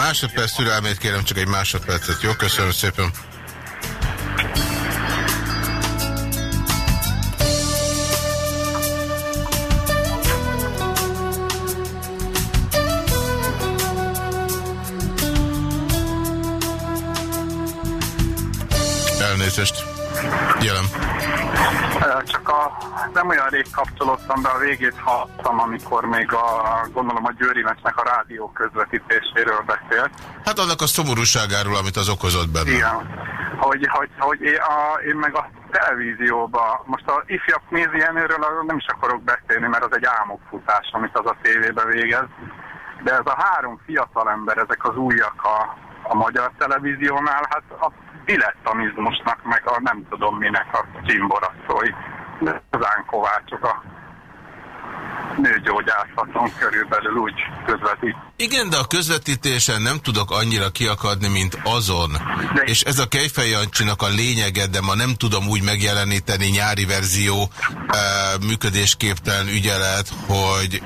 Másodperc türelmét kérem, csak egy másodpercet. Jó, köszönöm szépen. Elnézést. Jelen. Csak a, nem olyan rég kapcsolódtam be, a végét hallottam, amikor még a, gondolom a Győri Meccsnek a rádió közvetítéséről beszélt. Hát annak a szomorúságáról, amit az okozott benne. Igen. Hogy, hogy, hogy én, a, én meg a televízióba, most a ifjabb mézienőről nem is akarok beszélni, mert az egy álmokfutás, amit az a tévében végez. De ez a három fiatal ember, ezek az újak a, a magyar televíziónál, hát a dilettanizmusnak, meg a nem tudom minek a csimborasztói. De az Kovácsok a nőgyógyászaton körülbelül úgy közvetít. Igen, de a közvetítésen nem tudok annyira kiakadni, mint azon. És ez a Kejfej Jancsinak a lényege, de ma nem tudom úgy megjeleníteni nyári verzió e, működésképtelen ügyelet, hogy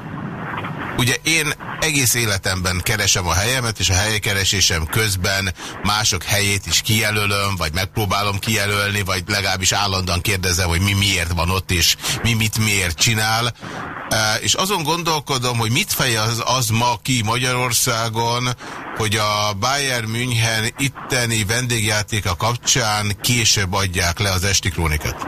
Ugye én egész életemben keresem a helyemet, és a helykeresésem közben mások helyét is kijelölöm, vagy megpróbálom kijelölni, vagy legalábbis állandóan kérdezem, hogy mi miért van ott, és mi mit miért csinál. És azon gondolkodom, hogy mit fejez az ma ki Magyarországon, hogy a Bayern München itteni vendégjátéka kapcsán később adják le az esti krónikát.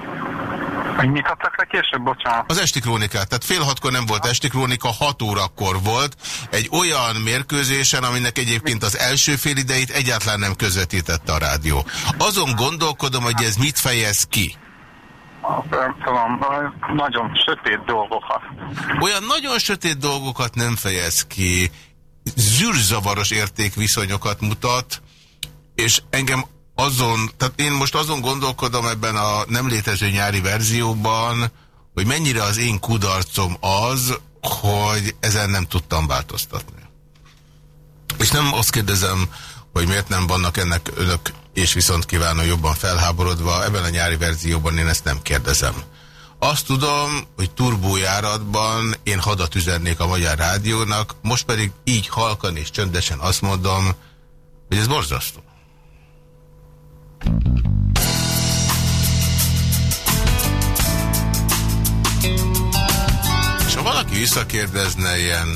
Hogy mit adtak le később, bocsánat? Az esti krónikát. Tehát fél hatkor nem volt esti krónika, hat órakor volt. Egy olyan mérkőzésen, aminek egyébként az első fél idejét egyáltalán nem közvetítette a rádió. Azon gondolkodom, hogy ez mit fejez ki. nem tudom, nagyon sötét dolgokat. Olyan nagyon sötét dolgokat nem fejez ki, zűrzavaros értékviszonyokat mutat, és engem azon, tehát én most azon gondolkodom ebben a nem létező nyári verzióban, hogy mennyire az én kudarcom az, hogy ezen nem tudtam változtatni. És nem azt kérdezem, hogy miért nem vannak ennek önök és viszont kívánom jobban felháborodva, ebben a nyári verzióban én ezt nem kérdezem. Azt tudom, hogy turbójáratban én hadat üzennék a Magyar Rádiónak, most pedig így halkan és csöndesen azt mondom, hogy ez borzasztó. És ha valaki visszakérdezne ilyen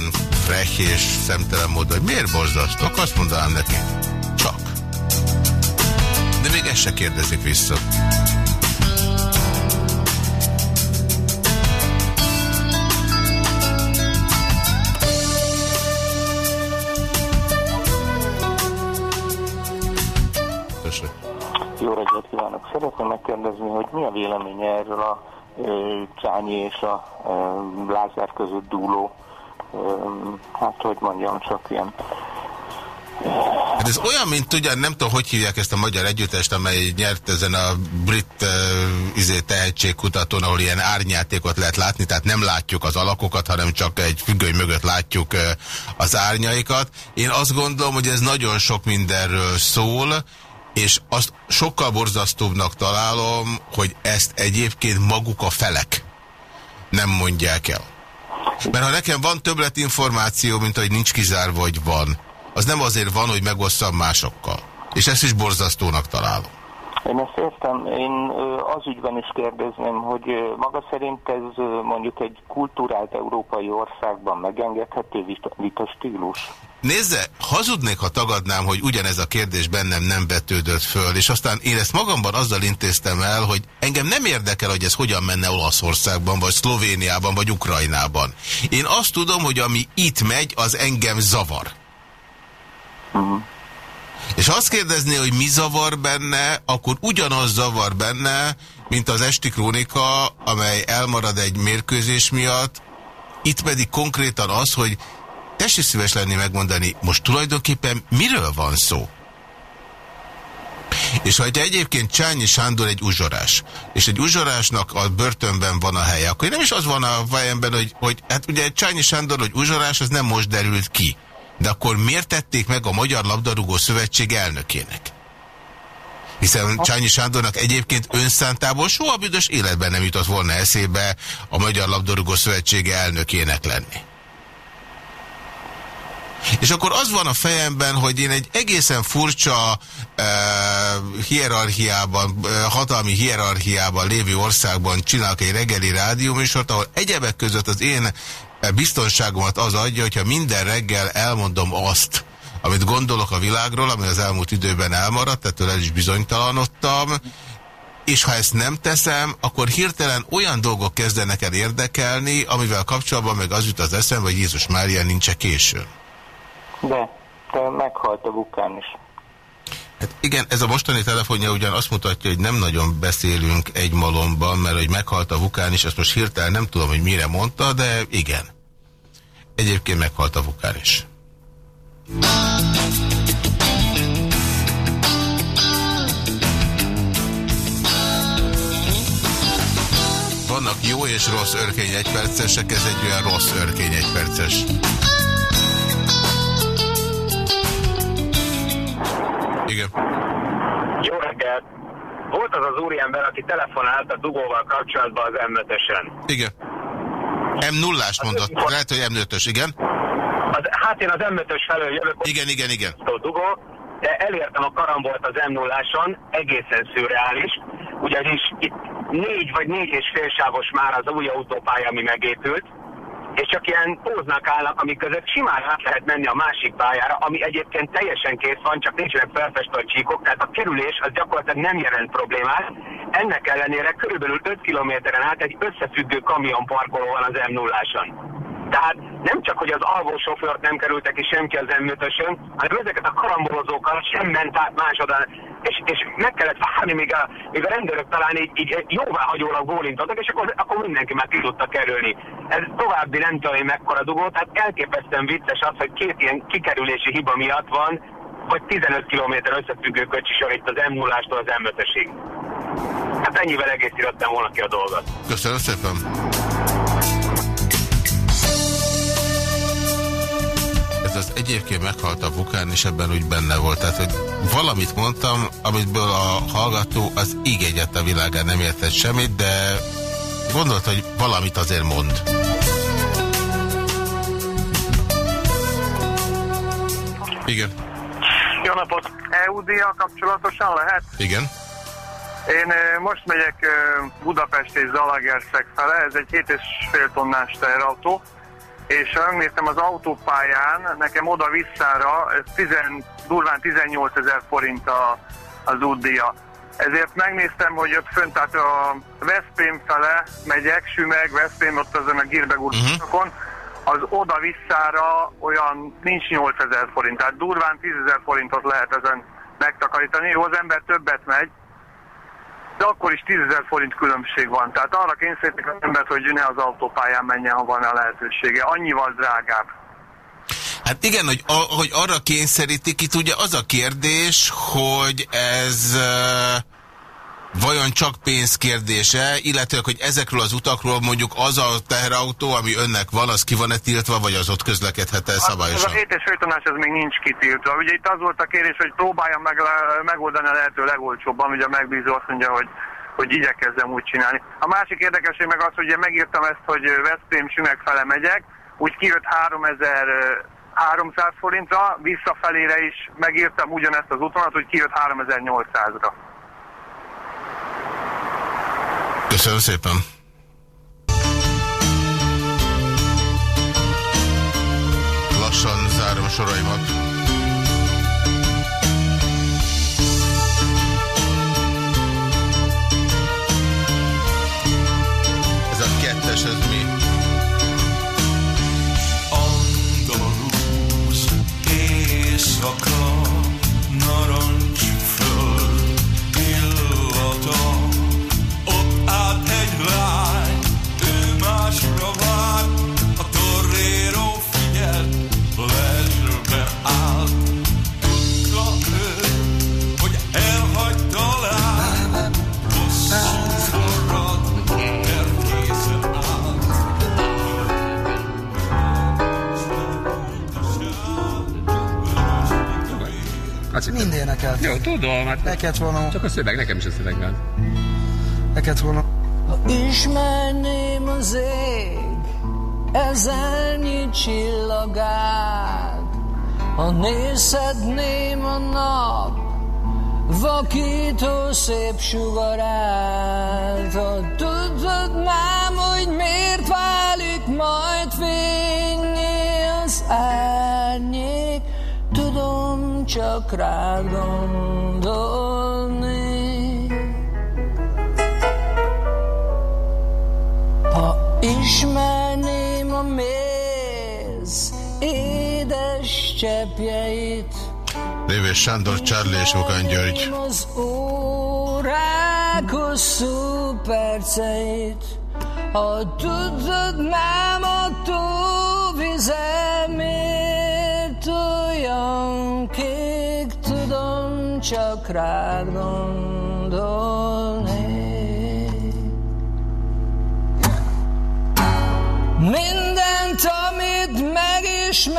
frech és szemtelen módon, hogy miért borzasztó, akkor azt mondanám neki, csak. De még ezt se kérdezik vissza. Jó reggelt kívánok! Szeretném megkérdezni, hogy mi a véleménye erről a Csányi és a Lázár között dúló, hát hogy mondjam, csak ilyen Hát ez olyan, mint tudja, nem tudom, hogy hívják ezt a magyar együttest, amely nyert ezen a brit uh, izé, tehetségkutatón, ahol ilyen árnyátékot lehet látni, tehát nem látjuk az alakokat, hanem csak egy függöny mögött látjuk uh, az árnyaikat. Én azt gondolom, hogy ez nagyon sok mindenről szól, és azt sokkal borzasztóbbnak találom, hogy ezt egyébként maguk a felek nem mondják el. Mert ha nekem van többlet információ, mint hogy nincs kizárva, hogy van, az nem azért van, hogy megosszam másokkal. És ezt is borzasztónak találom. Én ezt értem. Én az ügyben is kérdezném, hogy maga szerint ez mondjuk egy kultúrált európai országban megengedhető vita, vita stílus? Nézze, hazudnék, ha tagadnám, hogy ugyanez a kérdés bennem nem vetődött föl, és aztán én ezt magamban azzal intéztem el, hogy engem nem érdekel, hogy ez hogyan menne Olaszországban, vagy Szlovéniában, vagy Ukrajnában. Én azt tudom, hogy ami itt megy, az engem zavar. És ha azt kérdezni, hogy mi zavar benne, akkor ugyanaz zavar benne, mint az esti krónika, amely elmarad egy mérkőzés miatt, itt pedig konkrétan az, hogy tessék szíves lenni megmondani, most tulajdonképpen miről van szó? És ha egyébként Csányi Sándor egy uzsorás, és egy uzsorásnak a börtönben van a helye, akkor nem is az van a fejemben, hogy, hogy hát ugye Csányi Sándor, hogy uzsorás, az nem most derült ki. De akkor miért tették meg a Magyar Labdarúgó Szövetség elnökének? Hiszen Csányi Sándornak egyébként önszántából soha büdös életben nem jutott volna eszébe a Magyar Labdarúgó Szövetség elnökének lenni. És akkor az van a fejemben, hogy én egy egészen furcsa uh, hierarchiában, uh, hatalmi hierarchiában lévő országban csinálok egy reggeli rádióműsort, ahol egyebek között az én biztonságomat az adja, hogyha minden reggel elmondom azt, amit gondolok a világról, ami az elmúlt időben elmaradt, ettől el is bizonytalanodtam, és ha ezt nem teszem, akkor hirtelen olyan dolgok kezdenek el érdekelni, amivel kapcsolatban meg az jut az eszembe, hogy Jézus Mária nincs -e későn. De, de meghalt a vukán is. Hát igen, ez a mostani telefonja ugyan azt mutatja, hogy nem nagyon beszélünk egy malomban, mert hogy meghalt a vukán is, ezt most hirtelen nem tudom, hogy mire mondta, de igen. Egyébként meghalt a vukán is. Vannak jó és rossz örkény egypercesek, ez egy olyan rossz örkény egyperces. Igen. Jó reggelt! Volt az az úriember, aki telefonált a dugóval kapcsolatban az m Igen. M0-ás mondott, lehet, hogy M5-ös, igen? Az, hát én az M5-ös felől jövök. Igen, igen, igen. A dugó, de elértem a karambolt az M0-áson, egészen szürreális, ugyanis itt négy vagy négy és fél sávos már az új autópálya, ami megépült, és csak ilyen póznak állnak, amik között simán át lehet menni a másik pályára, ami egyébként teljesen kész van, csak nincsenek felfestve csíkok, tehát a kerülés az gyakorlatilag nem jelent problémát. Ennek ellenére körülbelül 5 kilométeren át egy összefüggő kamionparkoló van az m 0 -áson. Tehát nem csak, hogy az alvó sofőrt nem kerültek ki senki az m hanem ezeket a karambolozókat sem ment át másodan, és, és meg kellett várni, míg a, míg a rendőrök talán így, így jóváhagyólag bólintottak, és akkor, akkor mindenki már ki tudta kerülni. Ez további nem tudom én mekkora dugó, tehát elképesztően vicces az, hogy két ilyen kikerülési hiba miatt van, hogy 15 km összefüggő kocsi sor itt az m 0 az m Hát ennyivel egész írottam volna ki a dolgot. Köszönöm szépen. Az egyébként meghalt a vukán, és ebben úgy benne volt. Tehát, hogy valamit mondtam, amitből a hallgató az íg egyet a világán nem értett semmit, de gondolt, hogy valamit azért mond. Igen. Jó napot! EUD-a kapcsolatosan lehet? Igen. Én ö, most megyek ö, Budapest és Zalagerszeg fele, ez egy 7,5 tonnás teherautó, és ha megnéztem az autópályán, nekem oda-visszára ez 10, durván 18 ezer forint a, az útdíja. Ezért megnéztem, hogy ott fönt, tehát a Veszprém fele megyek, Sümeg, Veszprém, ott azon a Girbeg útokon, az oda-visszára olyan nincs 8 ezer forint, tehát durván 10 ezer forintot lehet ezen megtakarítani. Jó, az ember többet megy, de akkor is 10 ezer forint különbség van. Tehát arra kényszerítik az embert, hogy ne az autópályán menjen, ha van a lehetősége. Annyival drágább. Hát igen, hogy, a, hogy arra kényszerítik, itt ugye az a kérdés, hogy ez uh, vajon csak pénz kérdése, illetve hogy ezekről az utakról mondjuk az a teherautó, ami önnek van, az ki van-e tiltva, vagy az ott közlekedhet el Ez szabályosan? a 7 és 5 tonnás ez még nincs kitiltva. Ugye itt az volt a kérés, hogy próbáljam meg, megoldani a lehető legolcsóbban, ugye a megbízó azt mondja, hogy hogy igyekezzem úgy csinálni. A másik érdekesség meg az, hogy megírtam ezt, hogy Veszprém Sümeg fele megyek, úgy kijött 3300 forintra, visszafelére is megírtam ugyanezt az útonalat, hogy kijött 3800-ra. Köszönöm szépen. Lassan zárom soraimat. Ez a kettes, ez mi? Andalúz éjszaka, Mind énekelt. Jó, tudom, hát Neked volna. csak a szöveg, nekem is a szöveg van. Neked volna. Ha ismerném az ég ezernyi csillagát, ha nézhetném a nap vakító szép sugarát, ha tudhatnám, hogy miért válik majd fényé az árnyék, csak rád gondolni. Ha ismerném a méz édes cseppjeit, Lévés Sándor, Csárli és Vokán György. az órák hosszú perceit, ha tudhatnám a tóvizem csak rád gondolni. Mindent, amit megismertem,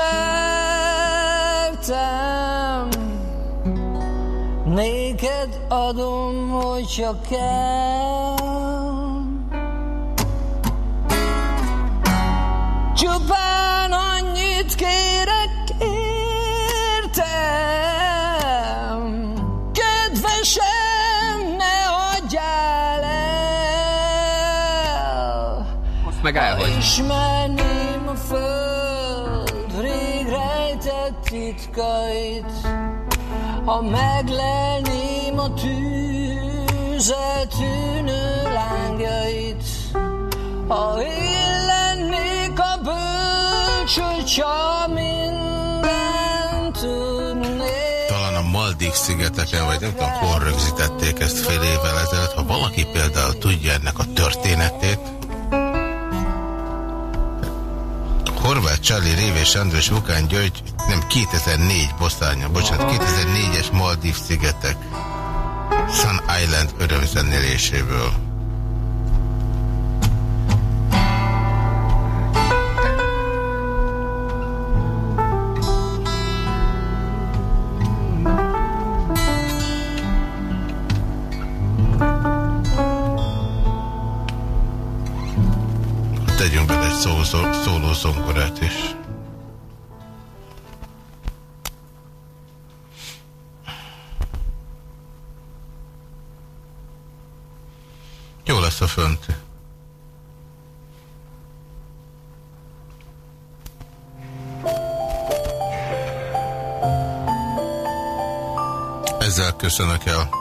néked adom, hogyha kell. Meg elhagy. Ismerném a föld rég rejtett titkait, ha meglelném a tűnő lángjait, ha én lennék a bőr charming than tonight. Talán a Maldív szigeteken, vagy nem tudom, hol rögzítették ezt fél évvel ezelőtt. Ha valaki például tudja ennek a történetét, Csali, Révés András, Vukán György, nem 2004 bosztánya, bocsánat, 2004-es Maldív szigetek Sun Island örömzenéléséből. Zongorát is. Jó lesz a fönt. Ezzel köszönök el.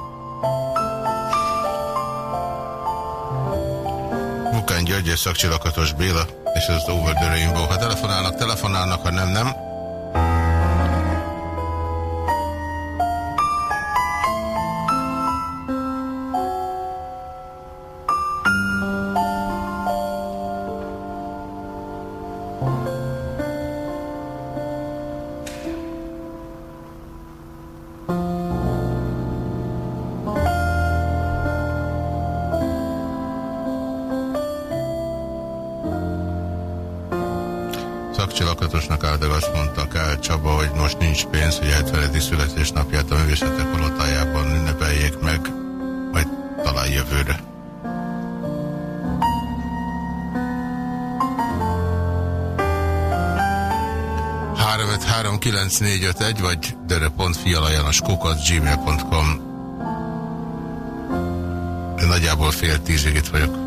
György és Szakcsilakatos Béla, és az Over the Rainbow. Ha telefonálnak, telefonálnak, ha nem, nem. 691 vagy dörö.fialajanaskukac.gmail.com Nagyjából fél tízig itt vagyok.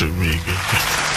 to.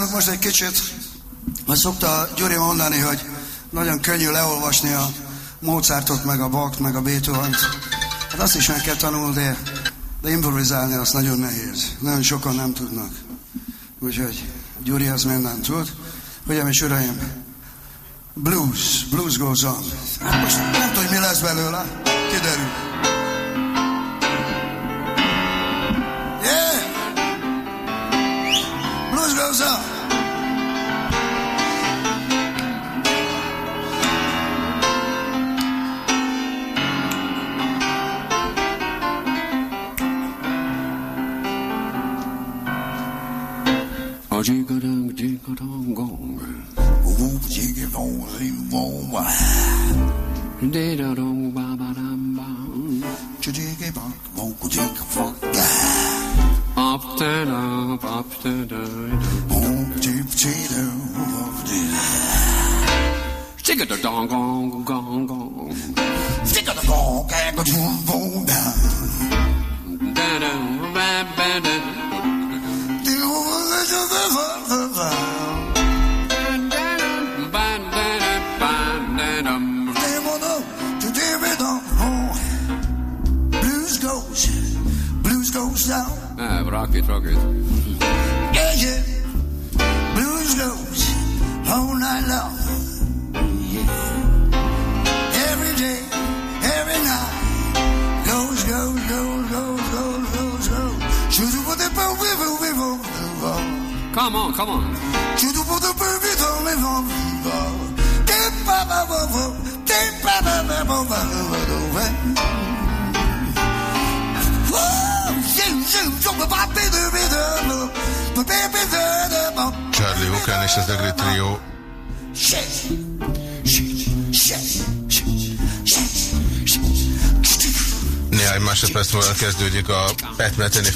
Improvizálok most egy kicsit. Mert szokta Gyuri mondani, hogy nagyon könnyű leolvasni a Mozartot, meg a Bach, meg a Beethoven-t. Hát azt is meg kell tanulni, de, de improvizálni az nagyon nehéz. Nagyon sokan nem tudnak. Úgyhogy Gyuri az mindent tud. Hölgyeim és uraim, blues, blues goes on. Hát most nem tudom, hogy mi lesz belőle, kiderül.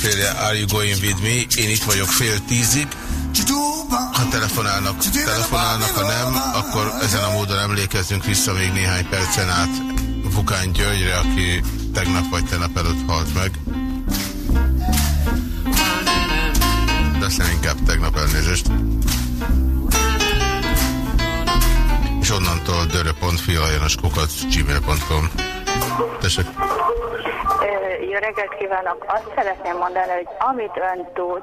Féle Are You Going With Me? Én itt vagyok fél tízig. Ha telefonálnak, telefonálnak, ha nem, akkor ezen a módon emlékezzünk vissza még néhány percen át Vukán Györgyre, aki tegnap vagy tegnap előtt halt meg. De aztán inkább tegnap elnézést. És onnantól dörö.fi alajanoskukat gmail.com Tessék. Jó reggelt kívánok! Azt szeretném mondani, hogy amit ön tud,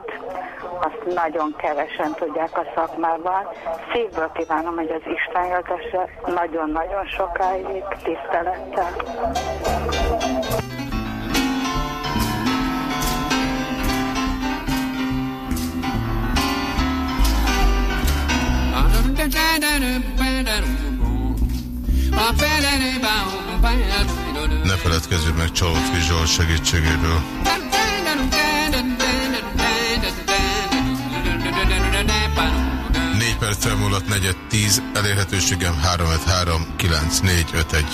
azt nagyon kevesen tudják a szakmában. Szívből kívánom, hogy az Isten jöttesse nagyon-nagyon sokáig tisztelettel. Ne feledkezzünk meg Csalótki Zsolt segítségéről. Négy perccel múlott negyed tíz, elérhetőségem 353 9451.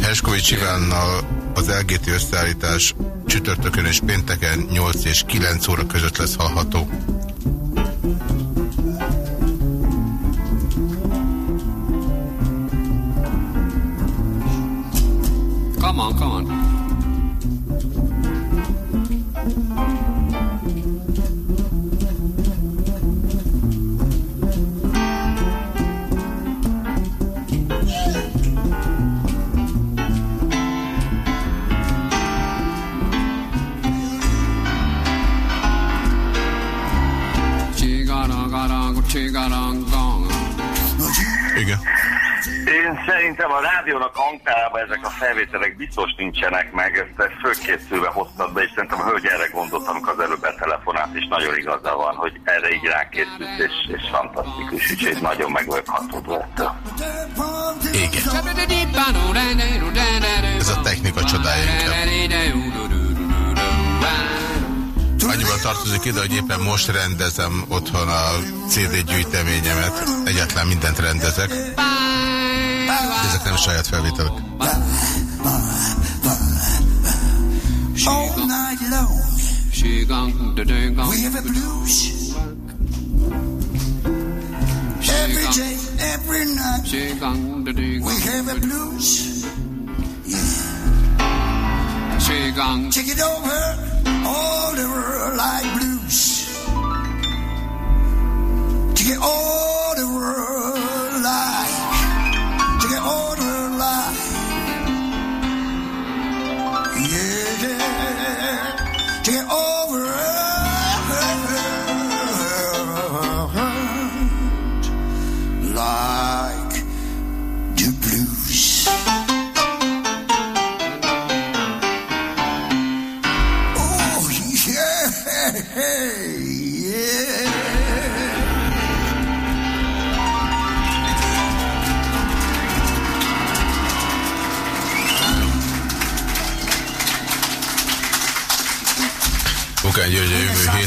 Herskovics Ivánnal az LGT összeállítás csütörtökön és pénteken 8 és 9 óra között lesz hallható. Nincsenek meg, ezt, fölkészülve hoztad be, és szerintem a hölgy erre gondolt, amikor az előbb betelefonált, és nagyon igaza van, hogy erre így rákészült, és, és fantasztikus, úgyhogy nagyon meg vagyok hatódva. Igen. Ez a technika csodája. Annyiban tartozik ide, hogy éppen most rendezem otthon a CD gyűjteményemet. Egyáltalán mindent rendezek. De ezek nem saját felvételek. We have a blues. Every day, every night. We have a blues. Yeah. Take it over all the world like blues. Take it all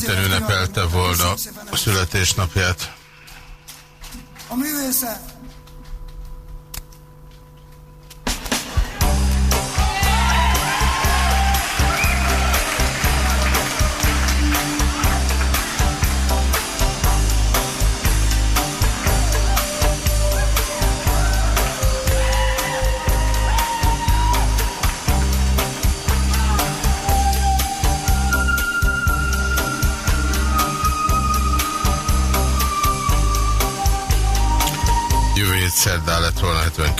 héten ünnepelte volna a születésnapját. A művészet.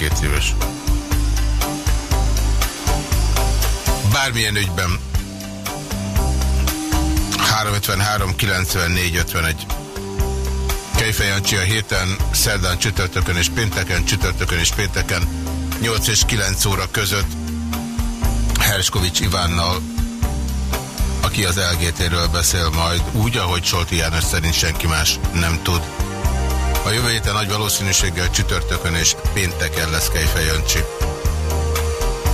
22 éves. Bármilyen ügyben. 353 94 51. Kejfej Jancsi a héten, szerdán, csütörtökön és pénteken, csütörtökön és pénteken, 8 és 9 óra között Herskovics Ivánnal, aki az LGT-ről beszél majd, úgy, ahogy Solti János szerint senki más nem tud. A jövő héten nagy valószínűséggel csütörtökön és pénteken lesz Kejfej Jancsi.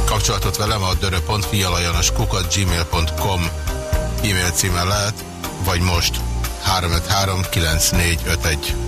Kapcsolatot velem a dörö.fialajanoskukat gmail.com e-mail címen lehet, vagy most 353 9451.